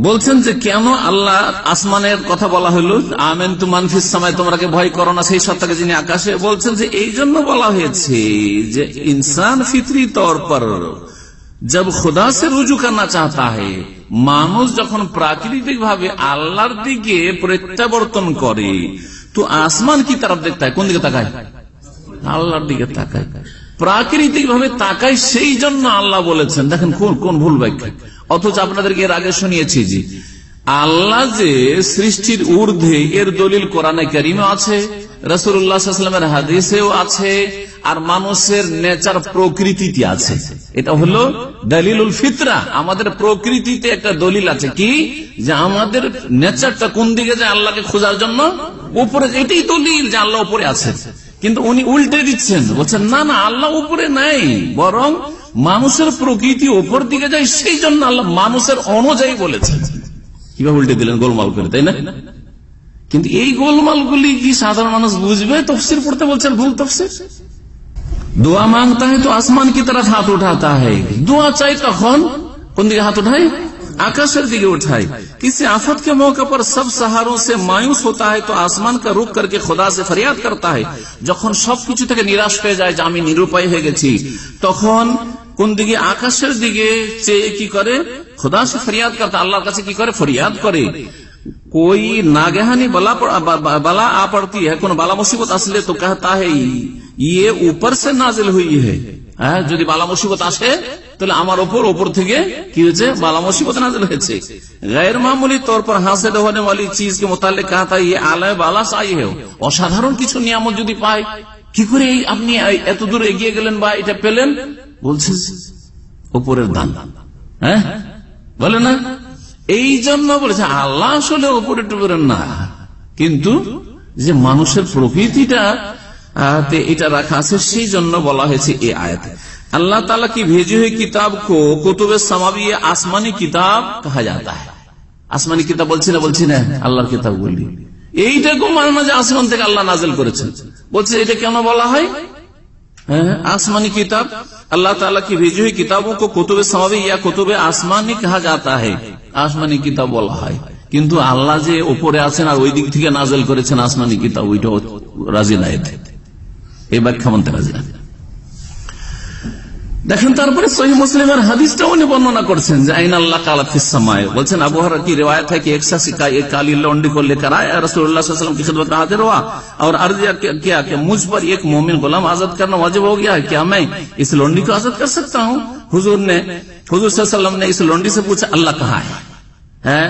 Speaker 3: বলছেন যে কেন আল্লাহ আসমানের কথা বলা হলো? আমেন তু মানফিস সময় তোমরাকে ভয় করো না, সেই সত্তাকে যিনি আকাশে বলছেন যে এই জন্য বলা হয়েছে যে ইনসান ফিতরি তর পর जब खुदा से रुजू करना चाहता है মানুষ যখন প্রাকৃতিক ভাবে আল্লাহর দিকে প্রত্যাবর্তন করে, তো আসমান কি তারা দেখতে কোন দিকে তাকায়? আল্লাহর দিকে তাকায়। প্রাকৃতিক ভাবে তাকায় সেই জন্য আল্লাহ বলেছেন। দেখেন কোন ভুল অথচ আপনাদেরকে এর আগে শুনিয়েছি যে আল্লাহ যে সৃষ্টির ঊর্ধ্বে এর দলিল কোরআনে করিমে আছে রসুল্লাহামের হাদিসেও আছে, আর মানুষের নেচার প্রকৃতিতে আছে। এটা হলো দলিলুল ফিতরা। আমাদের প্রকৃতিতে একটা দলিল আছে কি? যে আমাদের নেচারটা কোন দিকে যায় আল্লাহকে খোঁজার জন্য? উপরে এটাই দলিল যে আল্লাহ উপরে আছে। কিন্তু উনি উল্টে দিচ্ছেন। বলছেন, না না, আল্লাহ উপরে নাই। বরং মানুষের প্রকৃতি ওপর দিকে যায় সেই জন্য আল্লাহ মানুষের অনুযায়ী বলেছেন কিভাবে উল্টে দিলেন গোলমাল করে তাই না কিন্তু এই গোলমালগুলি কি সাধারণ মানুষ বুঝবে তফসির পড়তে বলছেন ভুল তফসির দোয়া মাংতা হয় তো আসমান কি तरफ হাত উঠাতা है দোয়া চাই তখন কোন দিকে হাত উঠায় आकाशर दिखे उठाए किसी आफत के मौके पर सब सहारों से मायूस होता है तो आसमान का रुख करके खुदा से फरियाद करता है যখন সবকিছু থেকে নিরাশ হয়ে যায় যে আমি নিরুপায় হয়ে গেছি তখন কোন দিকে? আকাশের দিকে চেয়ে কি করে? খোদা সে ফরিয়াদ করতে, আল্লাহর কাছে কি করে? ফরিয়াদ করে। কই নাগেহানি বলা বালা আ পড়তি হ্যাঁ কোন বালা মুসিবত আসলে তো কাহতা হে ইয়ে উপর সে নাজিল হুই হ্যাঁ যদি বালা মুসিবত আসে, তাহলে আমার ওপর ওপর থেকে কি হয়েছে? বালা মুসিবত নাজিল হয়েছে। গায়ের মামুলি তোর পর হাসে দেওয়ানে ওয়ালি চিজ কে মোতালে কাহতা ইয়ে আলায় বালা সাই হে অসাধারণ কিছু নিয়ামত যদি পায়, কি করে আপনি এত দূর এগিয়ে গেলেন বা এটা পেলেন? বলছে উপরের দান। হ্যাঁ? বলে না? এই জন্য বলেছে, আল্লাহ আসলে ওপরে টুপরে না। কিন্তু যে মানুষের প্রকৃতিটা এটা রাখা আছে, সেই জন্য বলা হয়েছে এই আয়াতে। আল্লাহ তালা কি ভেজে হয়ে কিতাব কো সামাবি আসমানি কিতাব কাহা যাতা আসমানি কিতাব বলছি না বলছি না? আল্লাহর কিতাব বলি। এইটাকে মানে আসমান থেকে আল্লাহ নাজেল করেছেন। বলছে, এটা কেন বলা হয়? হ্যাঁ? আসমানি কিতাব, আল্লাহ তালা কি বিজয়ী কিতাবও কুতুবে সামাবি ইয়া কুতুবে আসমানি কাহা যাতা হে? আসমানি কিতাব বলা হয়। কিন্তু আল্লাহ যে উপরে আছেন আর ওই দিক থেকে নাজেল করেছেন আসমানি কিতাব ওইটা রাজি না এতে। এই ব্যাখ্যা মানতে রাজি না। দেখেন তারপরে সহি মুসলিমের হাদিসটা উনি বর্ণনা করছেন যে، আইন আল্লাহ কালাফিসামায় বলছেন আবহাওয়ার কি রেওয়া থাকে কালি লন্ডি করলে কারায় রসুল্লাহাম کی خدمت حاضر ہوا اور عرض کیا کہ مجھ پر ایک مومن غلام آزاد کرنا واجب ہو گیا ہے، کیا میں اس لونڈی کو آزاد کر سکتا ہوں؟ حضور نے، حضور صلی اللہ علیہ وسلم نے اس لونڈی سے پوچھا، اللہ کہاں ہے؟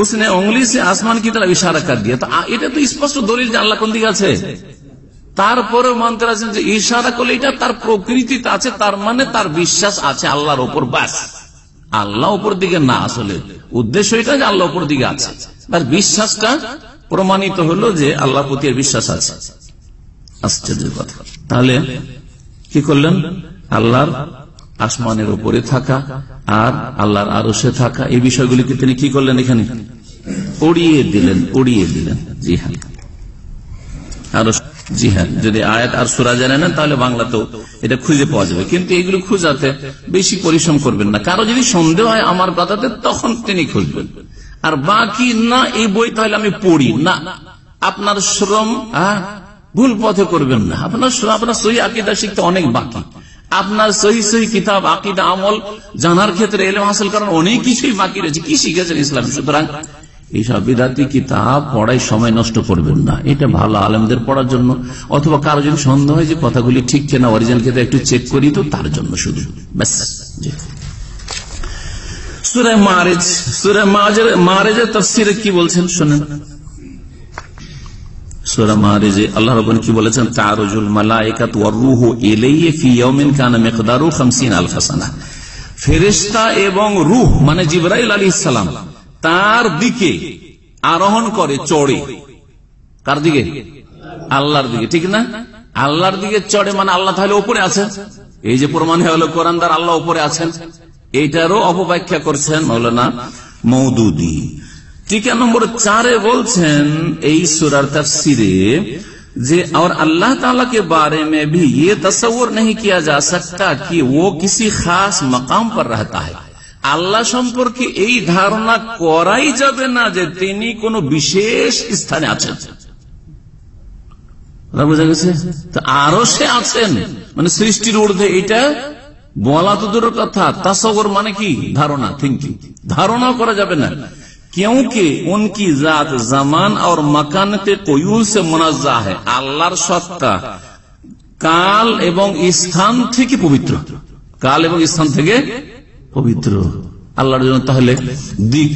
Speaker 3: اس نے انگلی سے آسمان کی طرف اشارہ کر دیا۔ تو এটা তো স্পষ্ট দলিল যে আল্লাহ কোন দিকে আছে তারপরে মানতে আছেন যে ইশারা করলে এটা তার প্রকৃতিতে আছে, তার মানে তার বিশ্বাস আছে আল্লাহর ওপর বাস আল্লাহ উপর দিকে না আসলে। উদ্দেশ্য এটা যে আল্লাহ উপর দিকে আছে। তার বিশ্বাসটা প্রমাণিত হলো যে আল্লাহ প্রতি বিশ্বাস আছে। আশ্চর্যের কথা। তাহলে কি করলেন? আল্লাহর আসমানের উপরে থাকা আর আল্লাহর আরসে থাকা এই বিষয়গুলিকে তিনি কি করলেন এখানে? উড়িয়ে দিলেন উড়িয়ে দিলেন। জি হ্যাঁ। আরও জি হ্যাঁ যদি আয়াত আর সুরা জানে না তাহলে বাংলাতেও এটা খুঁজে পাওয়া যাবে। কিন্তু এগুলো খুঁজাতে বেশি পরিশ্রম করবেন না। কারও যদি সন্দেহ হয় আমার কথাতে তখন তিনি খুঁজবেন। আর বাকি না এই বই তাহলে আমি পড়ি না। আপনার শ্রম হ্যাঁ, ভুল পথে করবেন না। আপনার শ্রম আপনার সহি আকিদা শিখতে অনেক বাকি। আপনার সহি সহি কিতাব আকিদা আমল জানার ক্ষেত্রে এলেম হাসিল করার অনেক কিছুই বাকি রয়েছে। কি শিখেছেন ইসলাম? সুতরাং এইসব বিদাতি কিতাব পড়াই সময় নষ্ট করবেন না। এটা ভালো আলেমদের পড়ার জন্য। অথবা কারও যদি সন্দেহ হয় যে কথাগুলি ঠিক কিনা অরিজিনাল কিতাব একটু চেক করি তো, তার জন্য শুধু। কি বলছেন শোনেন? কি বলেছেন? তারজুল মালাইকাত ওয়ারুহু ইলাইহি ফি ইয়াউমিন কানা মিকদারু 50 আলফ সানা। ফেরেশতা এবং রূহ মানে জিবরাইল আলাইহিস সালাম। তার দিকে আরোহণ করে চড়ে কার দিকে আল্লাহর দিকে ঠিক না আল্লাহর দিকে চড়ে মানে আল্লাহ তাহলে উপরে আছেন এই যে প্রমাণ হলো কোরআনদার আল্লাহ উপরে আছেন এইটারও অপব্যাখ্যা করছেন মৌলানা মৌদুদি টিকা নম্বর চারে বলছেন এই सुरर तफसीरे जे और अल्लाह ताला के बारे में भी ये तस्वुर नहीं किया जा सकता कि वो किसी खास मकाम पर रहता है আল্লাহ সম্পর্কে এই ধারণা করাই যাবে না যে তিনি কোন বিশেষ স্থানে আছেন কথা বোঝা গেছে তো আরো সে আছেন মানে সৃষ্টির ঊর্ধ্বে এটা বলা তো দূরের কথা তাসগর মানে কি ধারণা থিঙ্কিং ধারণা করা যাবে না क्योंकि उनकी जात जमान और मकान के कोयूल से मुनाजा है আল্লাহর সত্তা কাল এবং স্থান থেকে পবিত্র কাল এবং স্থান থেকে পবিত্র। আল্লাহর জন্য তাহলে দিক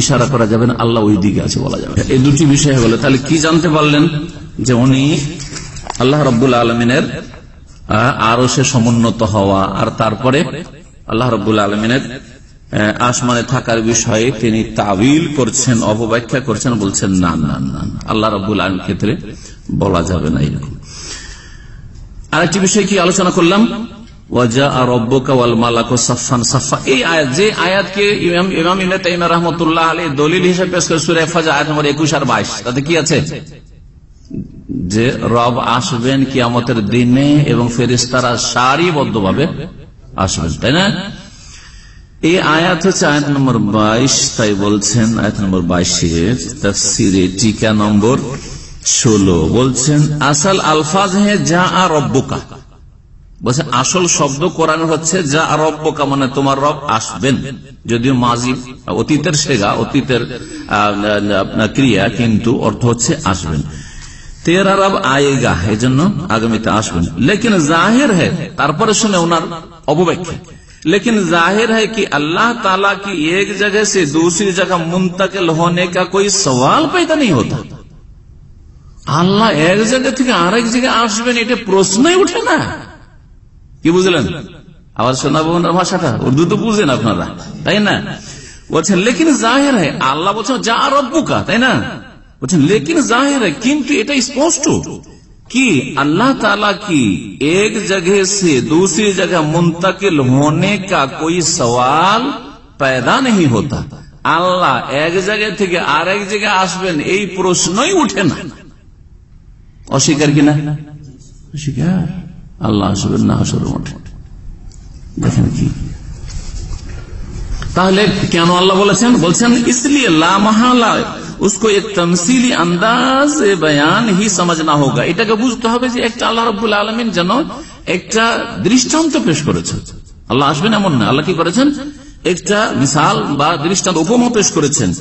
Speaker 3: ইশারা করা যাবে না, আল্লাহ ওই দিকে আছে বলা যাবে এই দুটি বিষয় গেল তাহলে কি জানতে পারলেন? যে উনি আল্লাহ রব্বুল আলমিনের আরও সে সমুন্নত হওয়া, আর তারপরে আল্লাহ রব্বুল আলমিনের আসমানে থাকার বিষয়ে তিনি তাবিল করছেন, অপব্যাখ্যা করছেন, বলছেন, না না না না। আল্লাহ রব্বুল আলম ক্ষেত্রে বলা যাবে না এরকম। আরেকটি বিষয় কি আলোচনা করলাম? এই আয়াত, যে আয়াতকে ইমাম ইবনে আলাইহি দলিল হিসেবে পেশ করে সূরা ফাজ আয়াত নম্বর 21 আর 22 তাতে কি আছে? যে রব আসবেন কিয়ামতের দিনে এবং সারিবদ্ধভাবে আসবেন, তাই না? এই আয়াত হচ্ছে আয়াত নম্বর বাইশ, তাই বলছেন আয়াত নম্বর বাইশের টিকা নম্বর ষোলো। বলছেন, আসল আলফাজ হে যা আর রব্বকা। বলছে আসল শব্দ কোরআন হচ্ছে যা আর রব্বকা মানে তোমার রব আসবেন যদিও মাজি অতীতের সেগা অতীতের আহ, আপনার ক্রিয়া কিন্তু অর্থ হচ্ছে আসবেন তেরা রব আয়েগা এই জন্য আগামীতে আসবেন লেকিন জাহির है তারপরে শুনে ওনার অবব্যাখ্যা लेकिन जाहिर है कि अल्लाह ताला की एक जगह से दूसरी जगह मुंतकिल होने का कोई सवाल पैदा नहीं होता আল্লাহ এক জায়গা থেকে আরেক জায়গায় আসবেন এটা প্রশ্নই উঠে না কি বুঝলেন আবার শোনাবো ওনার ভাষাটা উর্দু তো বুঝেন আপনারা তাই না বলছেন লেকিন জাহের হয় আল্লাহ বলছেন যা রব্বুকা তাই না বলছেন লেকিন জাহের है কিন্তু এটা স্পষ্ট कि अल्लाह ताला की एक जगह से दूसरी जगह मुंतकिल होने का कोई सवाल पैदा नहीं होता আল্লাহ এক জায়গা থেকে আরেক জায়গায় আসবেন এই প্রশ্নই উঠে না অস্বীকার কিনা অস্বীকার আল্লাহ আসবেন না আসরের মাঠে দেখেন কি? তাহলে কেন আল্লাহ বলেছেন? বলছেন, ইসলিয়ে আন্দাজ হি সমাজ না হোক এটাকে বুঝতে হবে যে একটা আল্লাহ রবুল আলমিন যেন একটা দৃষ্টান্ত পেশ করেছে। আল্লাহ আসবেন এমন না। আল্লাহ কি করেছেন? একটা মিসাল বা দৃষ্টান্ত উপমা পেশ করেছেন।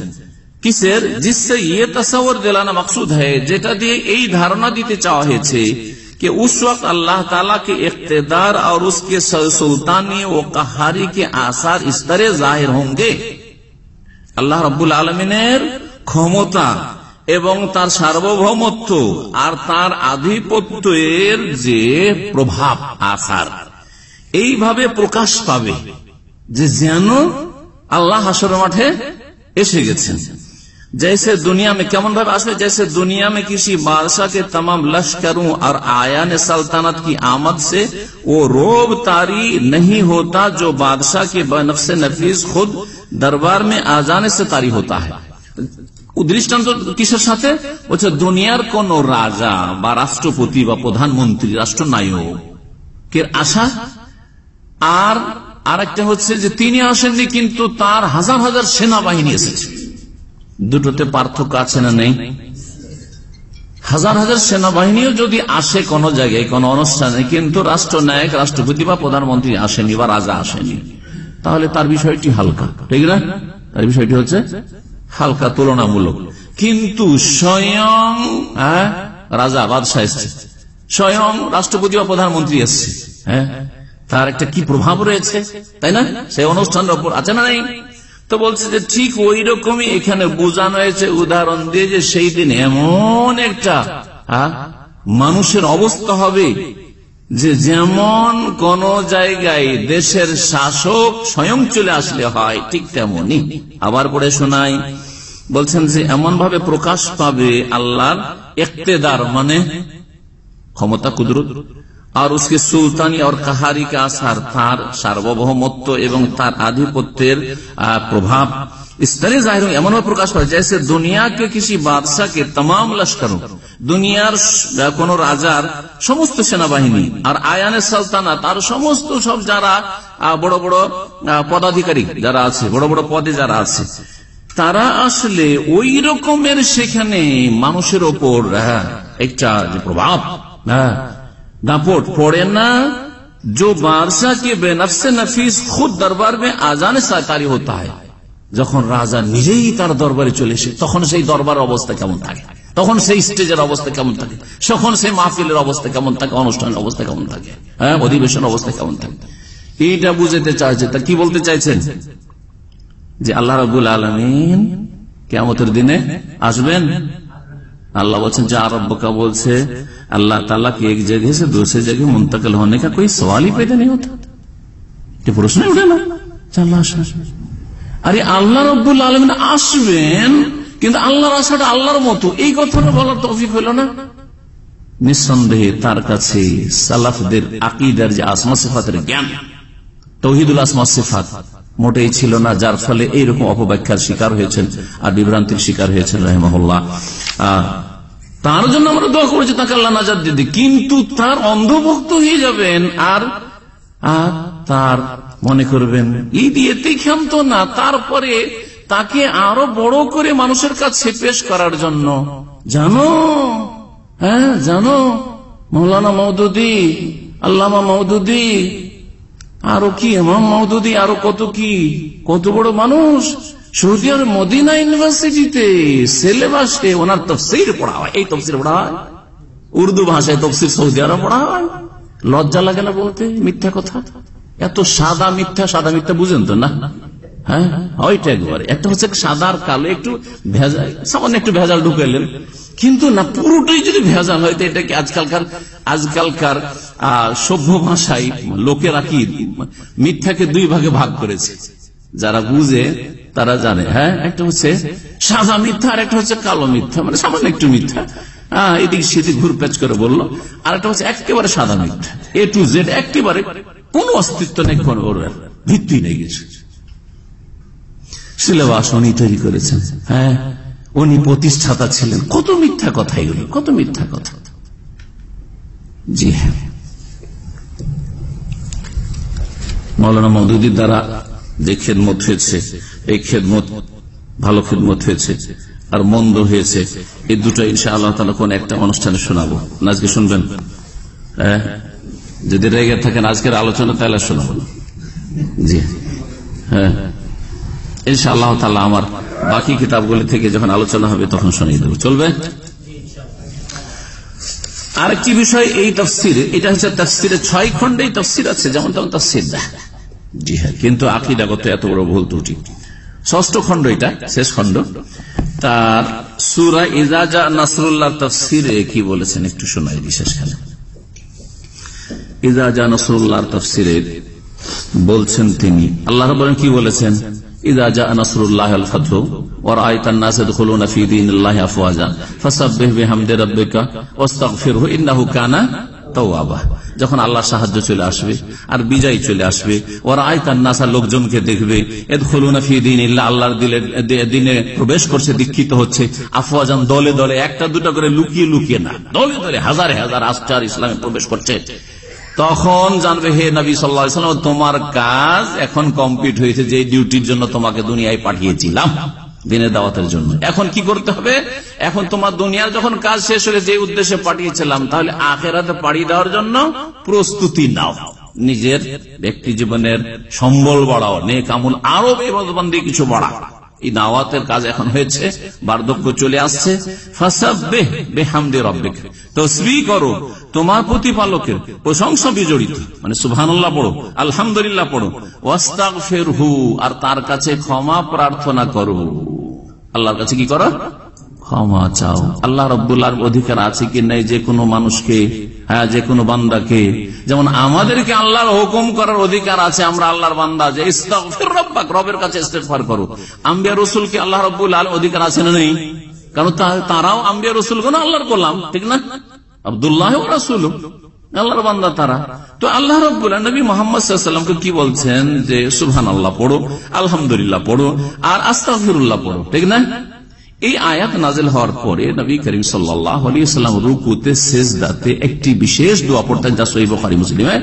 Speaker 3: কিসের? জিসে ইয়ে তাসাওয়ার মকসুদ হয় যেটা দিয়ে এই ধারণা দিতে চাওয়া হয়েছে कि उस वक्त अल्लाह ताला के इकतदार और उसके सुल्तानी व कहारी के आसार इस तरह जाहिर होंगे আল্লাহ রব্বুল আলমিনের ক্ষমতা এবং তার সার্বভৌমত্ব আর তার আধিপত্যের যে প্রভাব আসার এইভাবে প্রকাশ পাবে যে যেন আল্লাহ হাসর মাঠে এসে গেছেন जैसे दुनिया में केमन भाई आसले जैसे दुनिया में किसी बादशाह के तमाम लश्करों और आयान सल्तनत की आमद से वो रोब तारी नहीं होता जो बादशाह के बनफ्स नफीस खुद दरबार में आ जाने से तारी होता है দৃষ্টান্ত কিসের সাথে বলছে দুনিয়ার কোন রাজা বা রাষ্ট্রপতি বা প্রধানমন্ত্রী রাষ্ট্রনায়ক কে আশা আর আরেকটা হচ্ছে যে তিনি আসেননি কিন্তু তার হাজার হাজার সেনাবাহিনী এসেছে দুটোতে পার্থক্য আছে না নেই? হাজার হাজার সেনাবাহিনীও যদি আসে কোন জায়গায় কোন অনুষ্ঠানে কিন্তু রাষ্ট্রনায়ক রাষ্ট্রপতি বা প্রধানমন্ত্রী আসেনি বা রাজা আসেনি তাহলে তার বিষয়টি হালকা ঠিক না? তার বিষয়টি হচ্ছে হালকা তুলনামূলক। কিন্তু স্বয়ং হ্যাঁ, রাজা বাদশাহ এসছে। স্বয়ং রাষ্ট্রপতি বা প্রধানমন্ত্রী এসছে হ্যাঁ। তার একটা কি প্রভাব রয়েছে তাই না? সেই অনুষ্ঠানের ওপর আছে না নাই? তো বলছে যে ঠিক ওই রকমই এখানে বোঝানো হয়েছে, উদাহরণ দিয়ে যে সেই দিন এমন একটা মানুষের অবস্থা হবে যে যেমন কোন জায়গায় দেশের শাসক স্বয়ং চলে আসলে হয়, ঠিক তেমনই আবার পড়ে শোনাই, বলছেন যে এমন ভাবে প্রকাশ পাবে আল্লাহর একতেদার মানে ক্ষমতা, কুদরত। আর উসকে সুলতানি আর কাহারি কা তার সার্বভৌমত্ব এবং তার আধিপত্যের প্রভাব। স্তরে জাহির এমনভাবে প্রকাশ পায় জেসে দুনিয়াকে কিছু বাদশাকে তাম লস্কর, দুনিয়ার কোন রাজার সমস্ত সেনাবাহিনী আর আয়ানের সালতানা তার সমস্ত সব যারা বড় বড় পদাধিকারী যারা আছে, বড় বড় পদে যারা আছে, তারা আসলে ওই রকমের সেখানে মানুষের ওপর একটা প্রভাব হ্যাঁ दापोट पड़े ना जो बादशाह के बेनफ से नफीस खुद दरबार में आजान सरकारी होता है যখন রাজা নিজেই তার দরবারে চলে এসে, তখন সেই দরবার অবস্থা কেমন থাকে? তখন সেই স্টেজের অবস্থা কেমন থাকে? তখন সেই মাহফিলের অবস্থা কেমন থাকে? অনুষ্ঠানের অবস্থা কেমন থাকে? হ্যাঁ অধিবেশন অবস্থা কেমন থাকে? এইটা বুঝতে চাইছে, তা কি বলতে চাইছেন? যে আল্লাহ রবুল আলমিন কেমতের দিনে আসবেন? আল্লাহ বলছেন যে আরব্বকা বলছে अल्लाह ताला की एक जगह से दूसरे जगह मुंतकिल होने का कोई सवाल ही पैदा नहीं होता ये प्रश्न उठे না যে আল্লাহ আসবেন আরে আল্লাহ রব্বুল আলমিন আসবেন কিন্তু আল্লাহর আশাটা আল্লাহর মতো এই কথাটা বলার তৌফিক হলো না নিঃসন্দেহে তার কাছে সালাফদের আকিদার যে আসমা সিফাতের জ্ঞান তৌহিদুল আসমা সিফাত মোটেই ছিল না যার ফলে এইরকম অপব্যাখ্যার শিকার হয়েছেন আর বিভ্রান্তির শিকার হয়েছেন রহমহল্লা তার জন্য আমরা দোয়া করেছি, তাকে আল্লাহ নাজাদ দিদি কিন্তু তার অন্ধভক্ত হয়ে যাবেন আর তার মনে করবেন এই দিয়েতেই ক্ষান্ত না, তারপরে তাকে আরও বড় করে মানুষের কাছে পেশ করার জন্য। জানো? হ্যাঁ জানো? মৌলানা মৌদুদি আল্লামা মৌদুদি আরও কি এমাম মৌদুদি আরও কত কি, কত বড় মানুষ। সৌদি আরব মদিনা ইউনিভার্সিটিতে সিলেবাসে ওনার তফসির পড়া হয়। এই তফসির পড়া হয়? উর্দু ভাষায় তফসির সৌদি আরব পড়া হয়? লজ্জা লাগে না বলতে? মিথ্যা কথা? এত সাদা মিথ্যা সাদা মিথ্যা বুঝেন তো না? হ্যাঁ? ওইটা একবারে। একটা হচ্ছে সাদা আর কালো, একটু ভেজাল সামান্য একটু ভেজাল কিন্তু না, পুরোটাই যদি ভেজাল আজকালকার আজকালকার সভ্য ভাষায় লোকেরা কি মিথ্যাকে দুই ভাগে ভাগ করেছে? যারা বুঝে তারা জানে হ্যাঁ? একটা হচ্ছে সাদা মিথ্যা আর একটা হচ্ছে কালো মিথ্যা মানে সামান্য একটু মিথ্যা। হ্যাঁ এদিক সেদিক ঘুরপ্যাচ করে বলল আর একটা হচ্ছে একেবারে সাদা মিথ্যা। এ টু জেড একেবারে কোন অস্তিত্ব নেই, কোন ভিত্তি নেই কিছু। সিলেবাস উনি তৈরি করেছেন হ্যাঁ? উনি প্রতিষ্ঠাতা ছিলেন। কত মিথ্যা কথা এগুলো, কত মিথ্যা কথা। জি হ্যাঁ। মৌলানা মৌদুদির দ্বারা যে খেদমত হয়েছে, এই খেদমত ভালো খেদমত হয়েছে আর মন্দ হয়েছে। এই দুটো ইনশা আল্লাহ তালা কোন একটা অনুষ্ঠানে শোনাবো। আজকে শুনবেন? হ্যাঁ? যদি রেগে থাকেন, আজকের আলোচনা তাহলে শোনাবো জি। হ্যাঁ? ইনশা আল্লাহ তাল্লাহ আমার বাকি কিতাবগুলি থেকে যখন আলোচনা হবে তখন শুনিয়ে দেবো। চলবে? আরেকটি বিষয়, এই তফসির, এটা হচ্ছে তফসিরে ছয় খন্ডে তফসির আছে, যেমন তেমন তফসির দেয় কিন্তু আকিদাগত এত বড় ভুল ত্রুটি। ষষ্ঠ খন্ড এটা, শেষ খন্ড তার সুরা ইজাজা নাসরুল্লাহ তফসির কি বলেছেন একটু শোনাই বিশেষখানে ইজাজা নাসরুল্লাহ তফসিরে বলছেন তিনি আল্লাহ কি বলেছেন? আল্লাহ তওয়াবা। যখন আল্লাহ সাহায্য চলে আসবে, আর বিজয় চলে আসবে ওরা আয়তান নাসা লোকজনকে দেখবে এদ ফি দিন ইল্লা আল্লাহর দিলে দিনে প্রবেশ করছে, দীক্ষিত হচ্ছে। আফওয়াজান দলে দলে একটা দুটা করে লুকিয়ে লুকিয়ে না, দলে দলে হাজারে হাজার আস্টার ইসলামে প্রবেশ করছে। তখন জানবে, হে নবী সাল্লাম তোমার কাজ এখন কমপ্লিট হয়েছে যে ডিউটির জন্য তোমাকে দুনিয়ায় পাঠিয়েছিলাম। দিনের দাওয়াতের জন্য। এখন কি করতে হবে? এখন তোমার দুনিয়ার যখন কাজ শেষ হলে যে উদ্দেশ্যে পাঠিয়েছিলাম, তাহলে আখেরাতে পাড়ি দেওয়ার জন্য প্রস্তুতি নাও। নিজের ব্যক্তি জীবনের সম্বল বাড়াও, নেক আমল, আরও বেবন্দি কিছু বাড়া। এই দাওয়াতের কাজ এখন হয়েছে, বার্ধক্য চলে আসছে। করো, তোমার প্রতিপালকের প্রশংসা বিজড়িত। মানে সুবহানাল্লাহ পড়ো, আলহামদুলিল্লাহ পড়ো। ওয়াস্তাক ফেরহু আর তার কাছে ক্ষমা প্রার্থনা করো। আল্লাহর কাছে কি করো? ক্ষমা চাও। আল্লাহ রব্বুল্লার অধিকার আছে কি নাই যে কোনো মানুষকে হ্যাঁ যে কোনো বান্দাকে? যেমন আমাদেরকে আল্লাহর হুকুম করার অধিকার আছে, আমরা আল্লাহর বান্দা যে রবের কাছে ইস্তেগফার করো। আম্বিয়া রসুলকে আল্লাহ রব্বুল অধিকার আছে না নেই? কারণ তারাও আম্বিয়া রসুল কোন আল্লাহর করলাম ঠিক না? আবদুল্লাহ রসুল আল্লাহর বান্দা তারা। তো আল্লাহ রব্বুল্লাহ নবী মোহাম্মদ সাল্লামকে কি বলছেন যে সুবহান আল্লাহ পড়ো, আলহামদুলিল্লাহ পড়ো, আর আস্তাফিরুল্লাহ পড়ো, ঠিক না? এই আয়াত নাজিল হওয়ার পরে নবী করিম সাল্লাম রুকুতে শেষ দাতে একটি বিশেষ দোয়া পড়তেন যা সহি মুসলিমে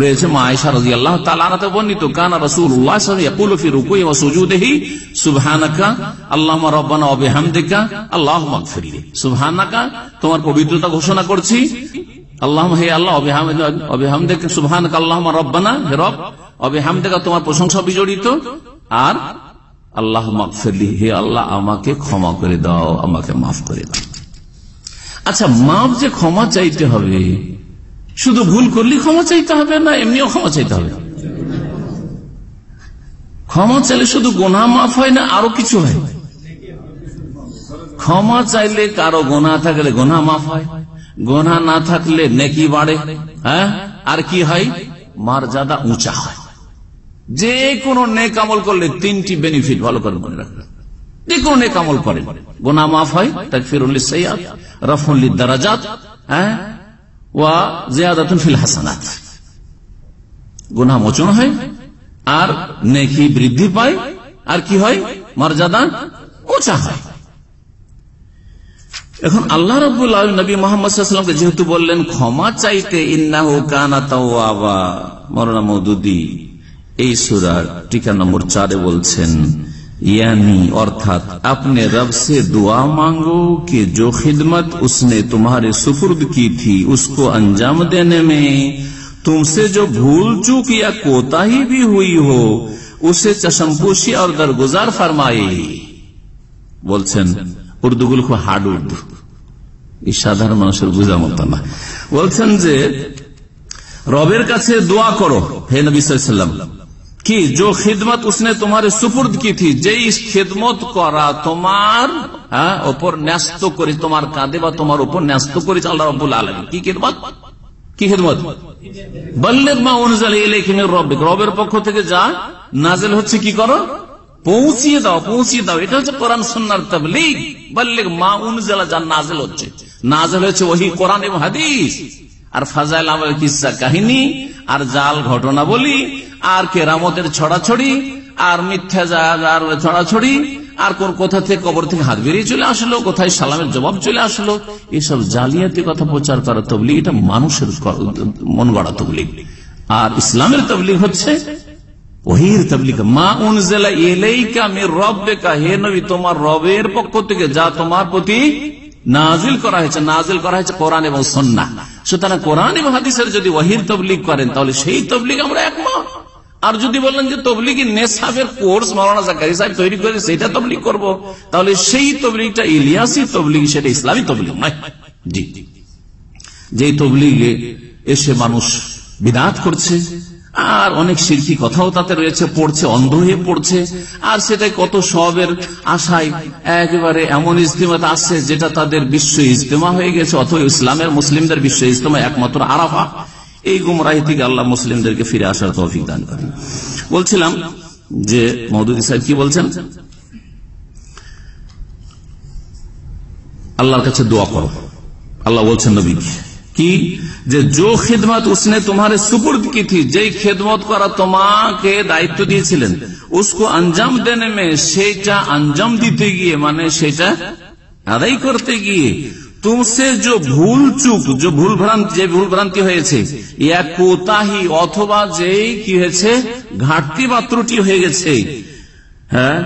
Speaker 3: রয়েছে। মা আয়সা রাজি আল্লাহ তালাতে বর্ণিত, কানা রসুল্লাহ সুবহানাকা আল্লাহ রব্বানা অবেহামদিকা আল্লাহ সুবহানাকা, তোমার পবিত্রতা ঘোষণা করছি। আল্লাহ হে আল্লাহ অবেহামদেকা সুবহানাকা আল্লাহ রব্বানা হে রব অবেহামদেকা তোমার প্রশংসা বিজড়িত। আর আল্লাহ মাকফিরলি হে আল্লাহ, আমাকে ক্ষমা করে দাও, আমাকে মাফ করে দাও। আচ্ছা মাফ যে ক্ষমা চাইতে হবে, শুধু ভুল করলে ক্ষমা চাইতে হবে না এমনিও ক্ষমা চাইতে হবে? ক্ষমা চাইলে শুধু গোনা মাফ হয় না, আরও কিছু হয়? ক্ষমা চাইলে কারও গোনা থাকলে গোনা মাফ হয়। গোনা না থাকলে নেকি বাড়ে হ্যাঁ? আর কি হয়? মর্যাদা উঁচা হয়। যে কোনো নেক আমল করলে তিনটি বেনিফিট ভালো করে মনে রাখবেন যে কোনো নেক আমল করে। গোনা মাফ হয় তাকফিরুল সৈয়াদ রফুল্লি দারাজাত হ্যাঁ? ওয়া জিয়াদাতুন ফিল হাসানাত। গুনাহ মোচন হয়, আর নেকি বৃদ্ধি পায়, আর কি হয়? মর্যাদা উঁচা হয়। এখন আল্লাহ রবুল্লাহ নবী মোহাম্মদকে যেহেতু বললেন ক্ষমা চাইতে ইন্নাহু কানা তাওয়াবা মরনা মৌদুদি এই সুরার টিকা নম্বর চারে বলছেন यानी अर्थात अपने रब से दुआ मांगो कि जो खिदमत उसने तुम्हारे सुपुर्द की थी उसको अंजाम देने में तुमसे जो भूल चूक या कोताही भी हुई हो उसे चशमपोशी और दरगुजार फरमाए বলছেন উর্দুগুলো খুব হার্ড উর্দু। সাধারণ মানুষের বুঝার মত না। বলছেন যে, রবের কাছে দোয়া করো, হে নবিসাম কি? যে খিদমত উসনে তোমার সুপুর্দ কি থি? যেই খিদমত করা তোমার হ্যাঁ, ওপর ন্যাস্ত করে, তোমার কাঁদে বা তোমার ওপর ন্যাস্ত করে আল্লাহ রব্বুল আলম কি খিদমত? কি খিদমত? বল্লেদ মা অনুযায়ী রবের পক্ষ থেকে যা নাজেল হচ্ছে কি করো? পৌঁছিয়ে দাও পৌঁছিয়ে দাও। এটা হচ্ছে কোরআন সন্ন্যার তবলিগ। বল্লেগ মা অনুজালা যা নাজেল হচ্ছে। নাজেল হচ্ছে ওহি, কোরআন এবং হাদিস। আর ফাজাইল আমার কিসা কাহিনী, আর জাল ঘটনা বলি আর কেরামতের ছড়াছড়ি, আর মিথ্যা আর ছড়াছড়ি, আর কোন কোথা থেকে কবর থেকে হাত বেরিয়ে চলে আসলো, কোথায় সালামের জবাব চলে আসলো, এসব জালিয়াতি কথা প্রচার করা তবলিগ, এটা মানুষের মন গড়া তবলিগ। আর ইসলামের তবলিগ হচ্ছে ওহির মা তোমার রবের পক্ষ থেকে যা তোমার প্রতি নাজিল করা হয়েছে, নাজিল করা হয়েছে হাদিসের যদি ওহির করেন, তাহলে সেই আমরা আর যদি বলেন যে তবলিগি নেশাবের কোর্স মৌলানা জাকারি সাহেব তৈরি করে সেটা তবলিগ করব, তাহলে সেই তবলিগটা ইলিয়াসি তবলিগ, সেটা ইসলামী তবলিগ জি যে তবলিগে এসে মানুষ বিদাত করছে আর অনেক শিল্পী কথাও তাতে রয়েছে, পড়ছে, অন্ধ হয়ে পড়ছে। আর সেটাই কত সবের আশায় একেবারে এমন ইজতেমাত আসছে যেটা তাদের বিশ্ব ইজতেমা হয়ে গেছে, অথবা ইসলামের মুসলিমদের বিশ্ব ইজতেমা, একমাত্র আরাফা। এই গুমরাহি থেকে আল্লাহ মুসলিমদেরকে ফিরে আসার তৌফিক দান করেন। বলছিলাম যে মৌদুদি সাহেব কি বলছেন? আল্লাহর কাছে দোয়া করো। আল্লাহ বলছেন নবী কি? যে জো খিদমত উসনে তোমারে সুপুর্দ কি থি, যেই খেদমত করা তোমাকে দায়িত্ব দিয়েছিলেন, উসকো আঞ্জাম দেনে মে সেটা আঞ্জাম দিতে গিয়ে মানে সেটা আদায় করতে গিয়ে, তুমসে যে ভুল চুক, যে ভুল ভ্রান্তি, যে ভুল ভ্রান্তি হয়েছে, ইয়া কোতাহি অথবা যে কি হয়েছে, ঘাটতি বা ত্রুটি হয়ে গেছে হ্যাঁ?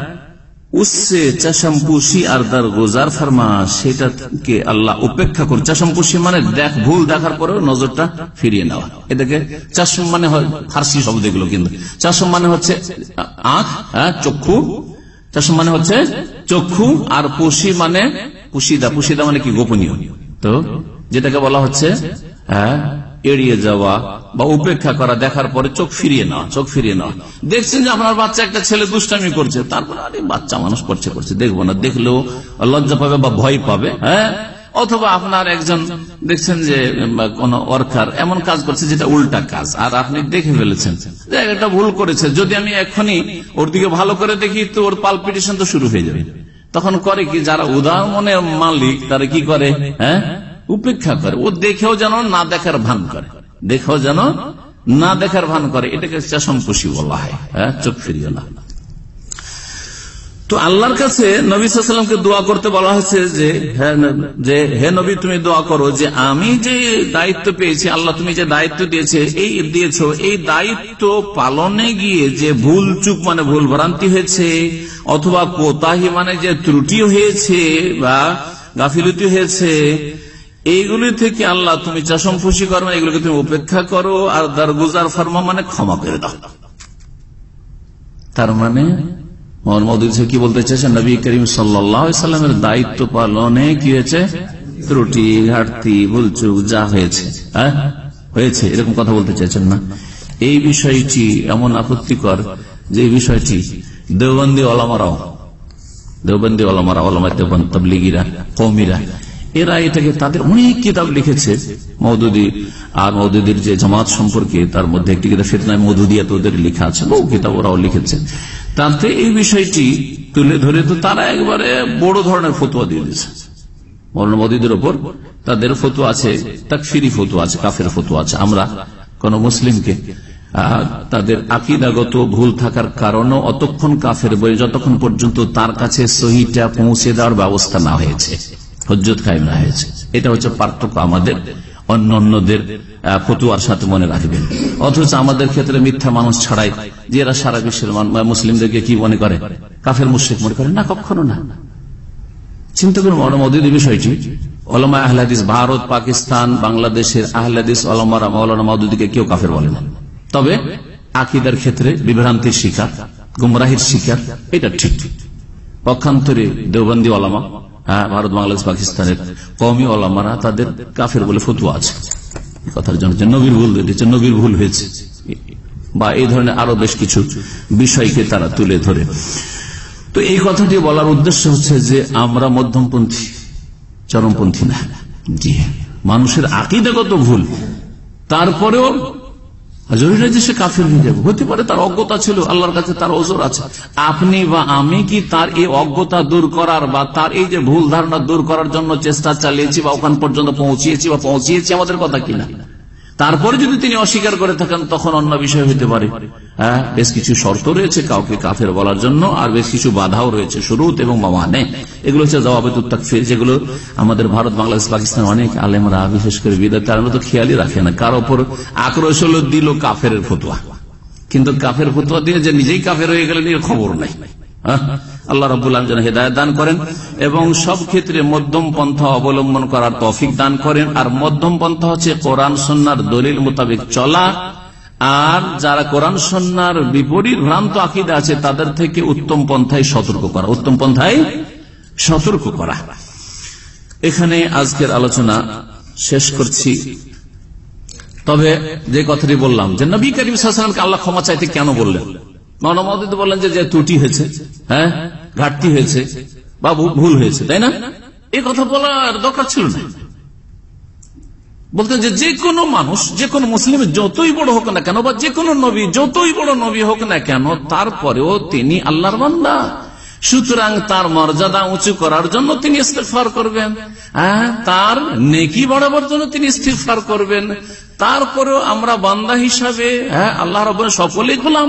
Speaker 3: উসে চাষামপুষি আর দার গোজার ফার্মা, সেটাকে আল্লাহ উপেক্ষা করে চাষামপুষি মানে দেখ, ভুল দেখার পরেও নজরটা ফিরিয়ে নেওয়া। এটাকে চাষম মানে ফার্সি শব্দ এগুলো কিন্তু। চাষম মানে হচ্ছে আখ হ্যাঁ চক্ষু। চাষম মানে হচ্ছে চক্ষু আর পুষি মানে পুষিদা। পুষিদা মানে কি? গোপনীয়। তো যেটাকে বলা হচ্ছে হ্যাঁ এড়িয়ে যাওয়া বা উপেক্ষা করা দেখার পরে চোখ ফিরিয়ে নেওয়া, চোখ ফিরিয়ে নেওয়া। দেখছেন যে আপনার বাচ্চা একটা ছেলে দুষ্টামি করছে, তারপরে আরে বাচ্চা মানুষ করছে করছে। দেখব না, দেখলেও লজ্জা পাবে বা ভয় পাবে হ্যাঁ? অথবা আপনার একজন, দেখছেন যে কোন ওয়ার্কার এমন কাজ করছে যেটা উল্টা কাজ, আর আপনি দেখে ফেলেছেন। এটা ভুল করেছে, যদি আমি এখনই ওর দিকে ভালো করে দেখি, তো ওর পালপিটেশন তো শুরু হয়ে যাবে। তখন করে কি, যারা উদার মনের মালিক, তারা কি করে হ্যাঁ? উপেক্ষা করে। ও দেখেও যেন না দেখার ভান করে। দেখেও যেন না দেখার ভান করে। এটাকে চাষমপুষি বলা হয়। হ্যাঁ চোখ ফিরিয়ে না। তো আল্লাহর কাছে নবী সাল্লামকে দোয়া করতে বলা হয়েছে যে যে হে নবী, তুমি দোয়া করো যে আমি যে দায়িত্ব পেয়েছি, আল্লাহ তুমি যে দায়িত্ব দিয়েছে, এই দিয়েছ, এই দায়িত্ব পালনে গিয়ে যে ভুল চুপ মানে ভুল ভ্রান্তি হয়েছে, অথবা কোতাহি মানে যে ত্রুটি হয়েছে বা গাফিলতি হয়েছে এইগুলি থেকে আল্লাহ তুমি চাষম খুশি করো, এগুলোকে তুমি উপেক্ষা করো, আর দারগুজার ফার্মা মানে ক্ষমা করে দাও। তার মানে কি বলতে চাইছেন নবী করিম সাল্লামের দায়িত্ব পালনে কি হয়েছে? ত্রুটি, ঘাটতি, ভুলচুক, যা হয়েছে হ্যাঁ? হয়েছে, এরকম কথা বলতে চাইছেন না। এই বিষয়টি এমন আপত্তিকর যে বিষয়টি দেওবন্দি ওলামারাও, দেওবন্দি ওলামারা ওলামা দেবন তবলিগিরা কৌমিরা এরা এটাকে তাদের অনেক কিতাব লিখেছে মৌদুদি আর মৌদুদির যে জামাত সম্পর্কে তার মধ্যে একটি কিতাব, ফেতনায় মৌদুদিয়া তোদের লেখা আছে, বহু কিতাব ওরাও লিখেছে। তাতে এই বিষয়টি তুলে ধরে তো তারা একবারে বড় ধরনের ফতুয়া দিয়ে দিয়েছে। মৌলানা ওপর তাদের ফতু আছে, তাকফিরি ফতু আছে, কাফের ফতু আছে। আমরা কোন মুসলিমকে তাদের আকিদাগত ভুল থাকার কারণও অতক্ষণ কাফের বই যতক্ষণ পর্যন্ত তার কাছে সহিটা পৌঁছে দেওয়ার ব্যবস্থা না হয়েছে। হজ্জত কায়েম না হয়েছে। এটা হচ্ছে পার্থক্য আমাদের। অন্য অন্যদের ফতুয়ার সাথে মনে রাখবেন। অথচ আমাদের ক্ষেত্রে মিথ্যা মানুষ ছাড়াই যে এরা সারা বিশ্বের মুসলিমদেরকে কি মনে করে? কাফের মুশ্রিক মনে করে? না, কখনো না। চিন্তা করুন মৌলানা বিষয়টি। ওলামা আহলাদিস ভারত, পাকিস্তান, বাংলাদেশের আহলাদিস ওলামারা, মৌলানা মৌদুদিকে কেউ কাফের বলে না। তবে আকিদার ক্ষেত্রে বিভ্রান্তির শিকার, গুমরাহির শিকার, এটা ঠিক। পক্ষান্তরে দেওবন্দি ওলামা হ্যাঁ ভারত, বাংলাদেশ, পাকিস্তানের কমি ওলামারা তাদের কাফের বলে ফতুয়া আছে। কথার জন্য নবীর ভুল দিয়েছে নবীর ভুল হয়েছে। বা এই ধরনের আরও বেশ কিছু বিষয়কে তারা তুলে ধরে। তো এই কথাটি বলার উদ্দেশ্য হচ্ছে যে আমরা মধ্যমপন্থী, চরমপন্থী না। জি, মানুষের আকিদাগত ভুল। তারপরেও সে হতে পারে তার অজ্ঞতা ছিল, আল্লাহর কাছে তার আছে। আপনি বা আমি কি তার এই অজ্ঞতা দূর করার বা তার এই যে ভুল ধারণা দূর করার জন্য চেষ্টা চালিয়েছি বা ওখান পর্যন্ত পৌঁছিয়েছি বা পৌঁছিয়েছি আমাদের কথা কিনা? তারপরে যদি তিনি অস্বীকার করে থাকেন, তখন অন্য বিষয় হতে পারে। হ্যাঁ বেশ কিছু শর্ত রয়েছে কাউকে কাফের বলার জন্য, আর বেশ কিছু বাধাও রয়েছে, শুরুত এবং মামানে। এগুলো হচ্ছে জবাবে তুত্তাকফির যেগুলো আমাদের ভারত, বাংলাদেশ, পাকিস্তান অনেক আলেমরা, বিশেষ করে বিদায় তার মতো খেয়ালই রাখে না। কার ওপর আক্রোশ হলো দিল কাফের ফতুয়া। কিন্তু কাফের ফতুয়া দিয়ে যে নিজেই কাফের হয়ে গেলেন, এর খবর নাই। হ্যাঁ? আল্লাহ রবুল্লাহ যেন হেদায়ত দান করেন এবং সব ক্ষেত্রে মধ্যম পন্থা অবলম্বন করার তফিক দান করেন। আর মধ্যম পন্থা হচ্ছে কোরআন সন্ন্যার দলিল মোতাবেক চলা। আর যারা কোরআন সন্ন্যার বিপরীত ভ্রান্ত আকিদা আছে, তাদের থেকে উত্তম পন্থায় সতর্ক করা। উত্তম পন্থায় সতর্ক করা। এখানে আজকের আলোচনা শেষ করছি। তবে যে কথাটি বললাম যে নবী করিম সাল্লামকে আল্লাহ ক্ষমা চাইতে কেন বললেন? মনোমদিত বললেন যে ত্রুটি হয়েছে হ্যাঁ ঘাটতি হয়েছে বা ভুল হয়েছে, তাই না? এই কথা বলার দরকার ছিল না। বলতেন যে যে কোনো মানুষ, যে কোনো মুসলিম যতই বড় হোক না কেন, বা যে কোনো নবী, যতই বড় নবী হোক না কেন, তারপরেও তিনি আল্লাহর বান্দা। সুতরাং তার মর্যাদা উঁচু করার জন্য তিনি ইস্তেফার করবেন। হ্যাঁ তার নেকি বাড়াবার জন্য তিনি ইস্তেফার করবেন। তারপরেও আমরা বান্দা হিসাবে হ্যাঁ আল্লাহ রব সকলেই গোলাম।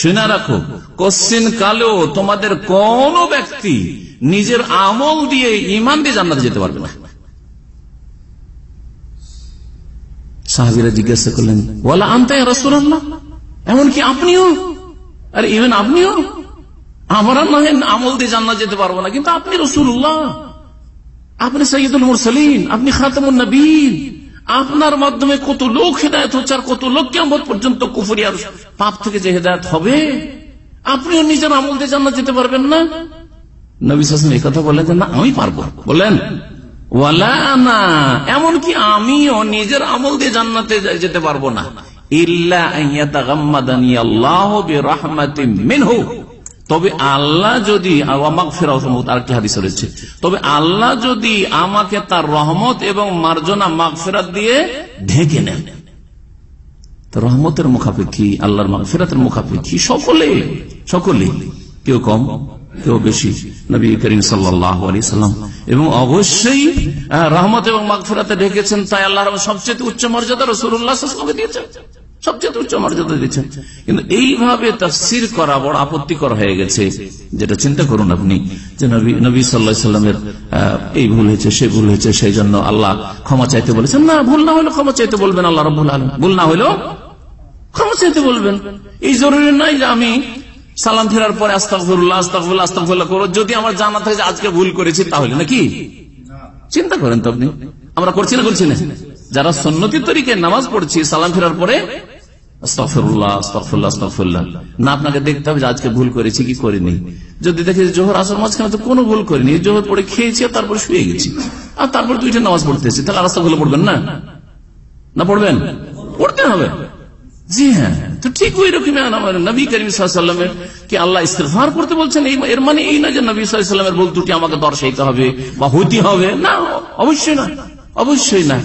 Speaker 3: শুনে রাখো, কোশ্চিন কালেও তোমাদের কোন ব্যক্তি নিজের আমল দিয়ে ইমান দিয়ে জান্নাতে যেতে পারবে না। সাহাবিরা জিজ্ঞাসা করলেন আনতে রসুল এমনকি আপনিও? আর ইভেন আপনিও? আমরা নয় আমল দিয়ে জান্নাত যেতে পারব না, কিন্তু আপনি রসুল্লাহ আপনি সৈয়দুল মুরসালিন, আপনি খাতামুল নবীন আপনার মাধ্যমে কত লোক হেদায়ত হচ্ছে আর কত লোক কেমন পর্যন্ত কুফুরিয়ার পাপ থেকে যে হেদায়ত হবে? আপনিও নিজের আমল দিয়ে জান্নাত যেতে পারবেন না। নবী হাসান এই কথা বললেন যে, না, আমি পারব। বলেন এমনকি আমিও নিজের আমল দিয়ে জান্নাতে যেতে পারব না। তবে আল্লাহ যদি আরেকটি হাদিস রয়েছে। তবে আল্লাহ যদি আমাকে তার রহমত এবং মার্জনা, মাগফেরাত দিয়ে ঢেকে নেন রহমতের মুখাপেক্ষী, আল্লাহর মাগফেরাতের মুখাপেক্ষী সকলে সকলে, কেউ কম, কেউ বেশি, নবী করিম সাল্লাম। এবং অবশ্যই রহমত এবং মাগফেরাতে ঢেকেছেন, তাই আল্লাহ সবচেয়ে উচ্চ মর্যাদা রসুল্লাহ দিয়েছেন। সবচেয়ে উচ্চ মর্যাদা দিচ্ছেন কিন্তু এইভাবে তফসির করা বড় আপত্তিকর হয়ে গেছে, যেটা চিন্তা করুন আপনি, যে নবী সাল্লা সাল্লামের এই ভুল হয়েছে, সে ভুল হয়েছে সেই জন্য আল্লাহ ক্ষমা চাইতে বলেছেন। না, ভুল না হলে ক্ষমা চাইতে বলবেন আল্লাহ আলম ভুল না হলেও ক্ষমা চাইতে বলবেন। এই জরুরি নয় যে আমি সালাম ফেরার পরে আস্তাফুল্লাহ আস্তাফুল্লাহ আস্তাফুল্লাহ করো। যদি আমার জানা থাকে আজকে ভুল করেছি, তাহলে নাকি? চিন্তা করেন তো আপনি। আমরা করছি না করছি না। যারা সন্ন্যতি তরিকে নামাজ পড়ছি, সালাম ফেরার পরে না, আপনাকে দেখতে হবে যে আজকে ভুল করেছি কি যদি জোহর তো কোনো ভুল করিনি জোহর পড়ে খেয়েছি তারপর শুয়ে গেছি। আর তারপর দুইটা নামাজ তাহলে পড়বেন না? না পড়বেন? পড়তে হবে। জি হ্যাঁ ঠিক নবী আল্লাহ ইস্তেফার করতে বলছেন? এর মানে এই না যে নবী সাল্লামের দুটি আমাকে দর্শাইতে হবে বা হইতে হবে। না, অবশ্যই না অবশ্যই না।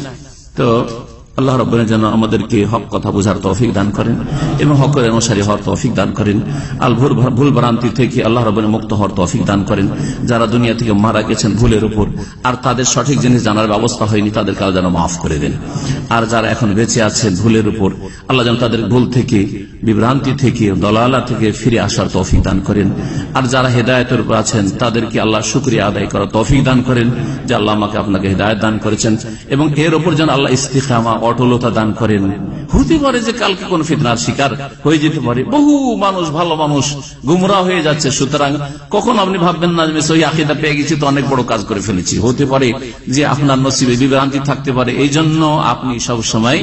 Speaker 3: তো আল্লাহ রব যেন আমাদেরকে হক কথা বোঝার তৌফিক দান করেন এবং হকের অনুসারী হওয়ার তৌফিক দান করেন। আল ভুল ভুল ভ্রান্তি থেকে আল্লাহ রবের মুক্ত হওয়ার তৌফিক দান করেন। যারা দুনিয়া থেকে মারা গেছেন ভুলের উপর, আর তাদের সঠিক জিনিস জানার ব্যবস্থা হয়নি, তাদেরকে আল্লাহ যেন মাফ করে দেন। আর যারা এখন বেঁচে আছেন ভুলের উপর, আল্লাহ যেন তাদের ভুল থেকে, বিভ্রান্তি থেকে, দলালা থেকে ফিরে আসার তৌফিক দান করেন। আর যারা হেদায়তের উপর আছেন, তাদেরকে আল্লাহ শুক্রিয়া আদায় করার তৌফিক দান করেন যে আল্লাহ আমাকে আপনাকে হেদায়ত দান করেছেন। এবং এর উপর যেন আল্লাহ ইস্তিকামা অটলতা দান করেন। হতে পারে যে কালকে কোন ফিতনার শিকার হয়ে যেতে পারে। বহু মানুষ, ভালো মানুষ গুমরা হয়ে যাচ্ছে। সুতরাং কখন আপনি ভাববেন না যে সই আকিদা পেয়ে গেছি, তো অনেক বড় কাজ করে ফেলেছি। হতে পারে যে আপনার নসিবে বিভ্রান্তি থাকতে পারে। এই জন্য আপনি সব সময়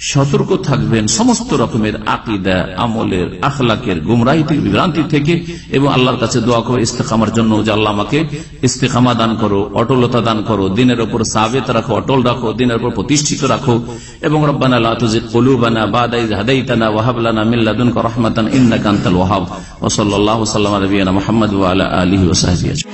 Speaker 3: সতর্ক থাকবেন সমস্ত রকমের আকিদা, আমলের, আখলাকের গুমরাহি থেকে বিভ্রান্তি থেকে এবং আল্লাহর কাছে দোয়া করো, ইস্তেকামার জন্য যে আল্লাহ আমাকে ইস্তেকামা দান করো, অটলতা দান করো, দিনের ওপর সাবেত রাখো, অটল রাখো, দিনের ওপর প্রতিষ্ঠিত রাখো এবং রব্বানা লাতুজিদ কুলুবানা বাদাইজ হাদাইতানা ওয়াহাবলানা মিল্লাদুনকা রাহমাতান ইন্নাকা আনতাল ওয়াহাব। ওয়া সাল্লাল্লাহু সাল্লাম আলা নবিয়িনা মুহাম্মদ ওয়া আলা আলিহি ওয়া সাহবিহি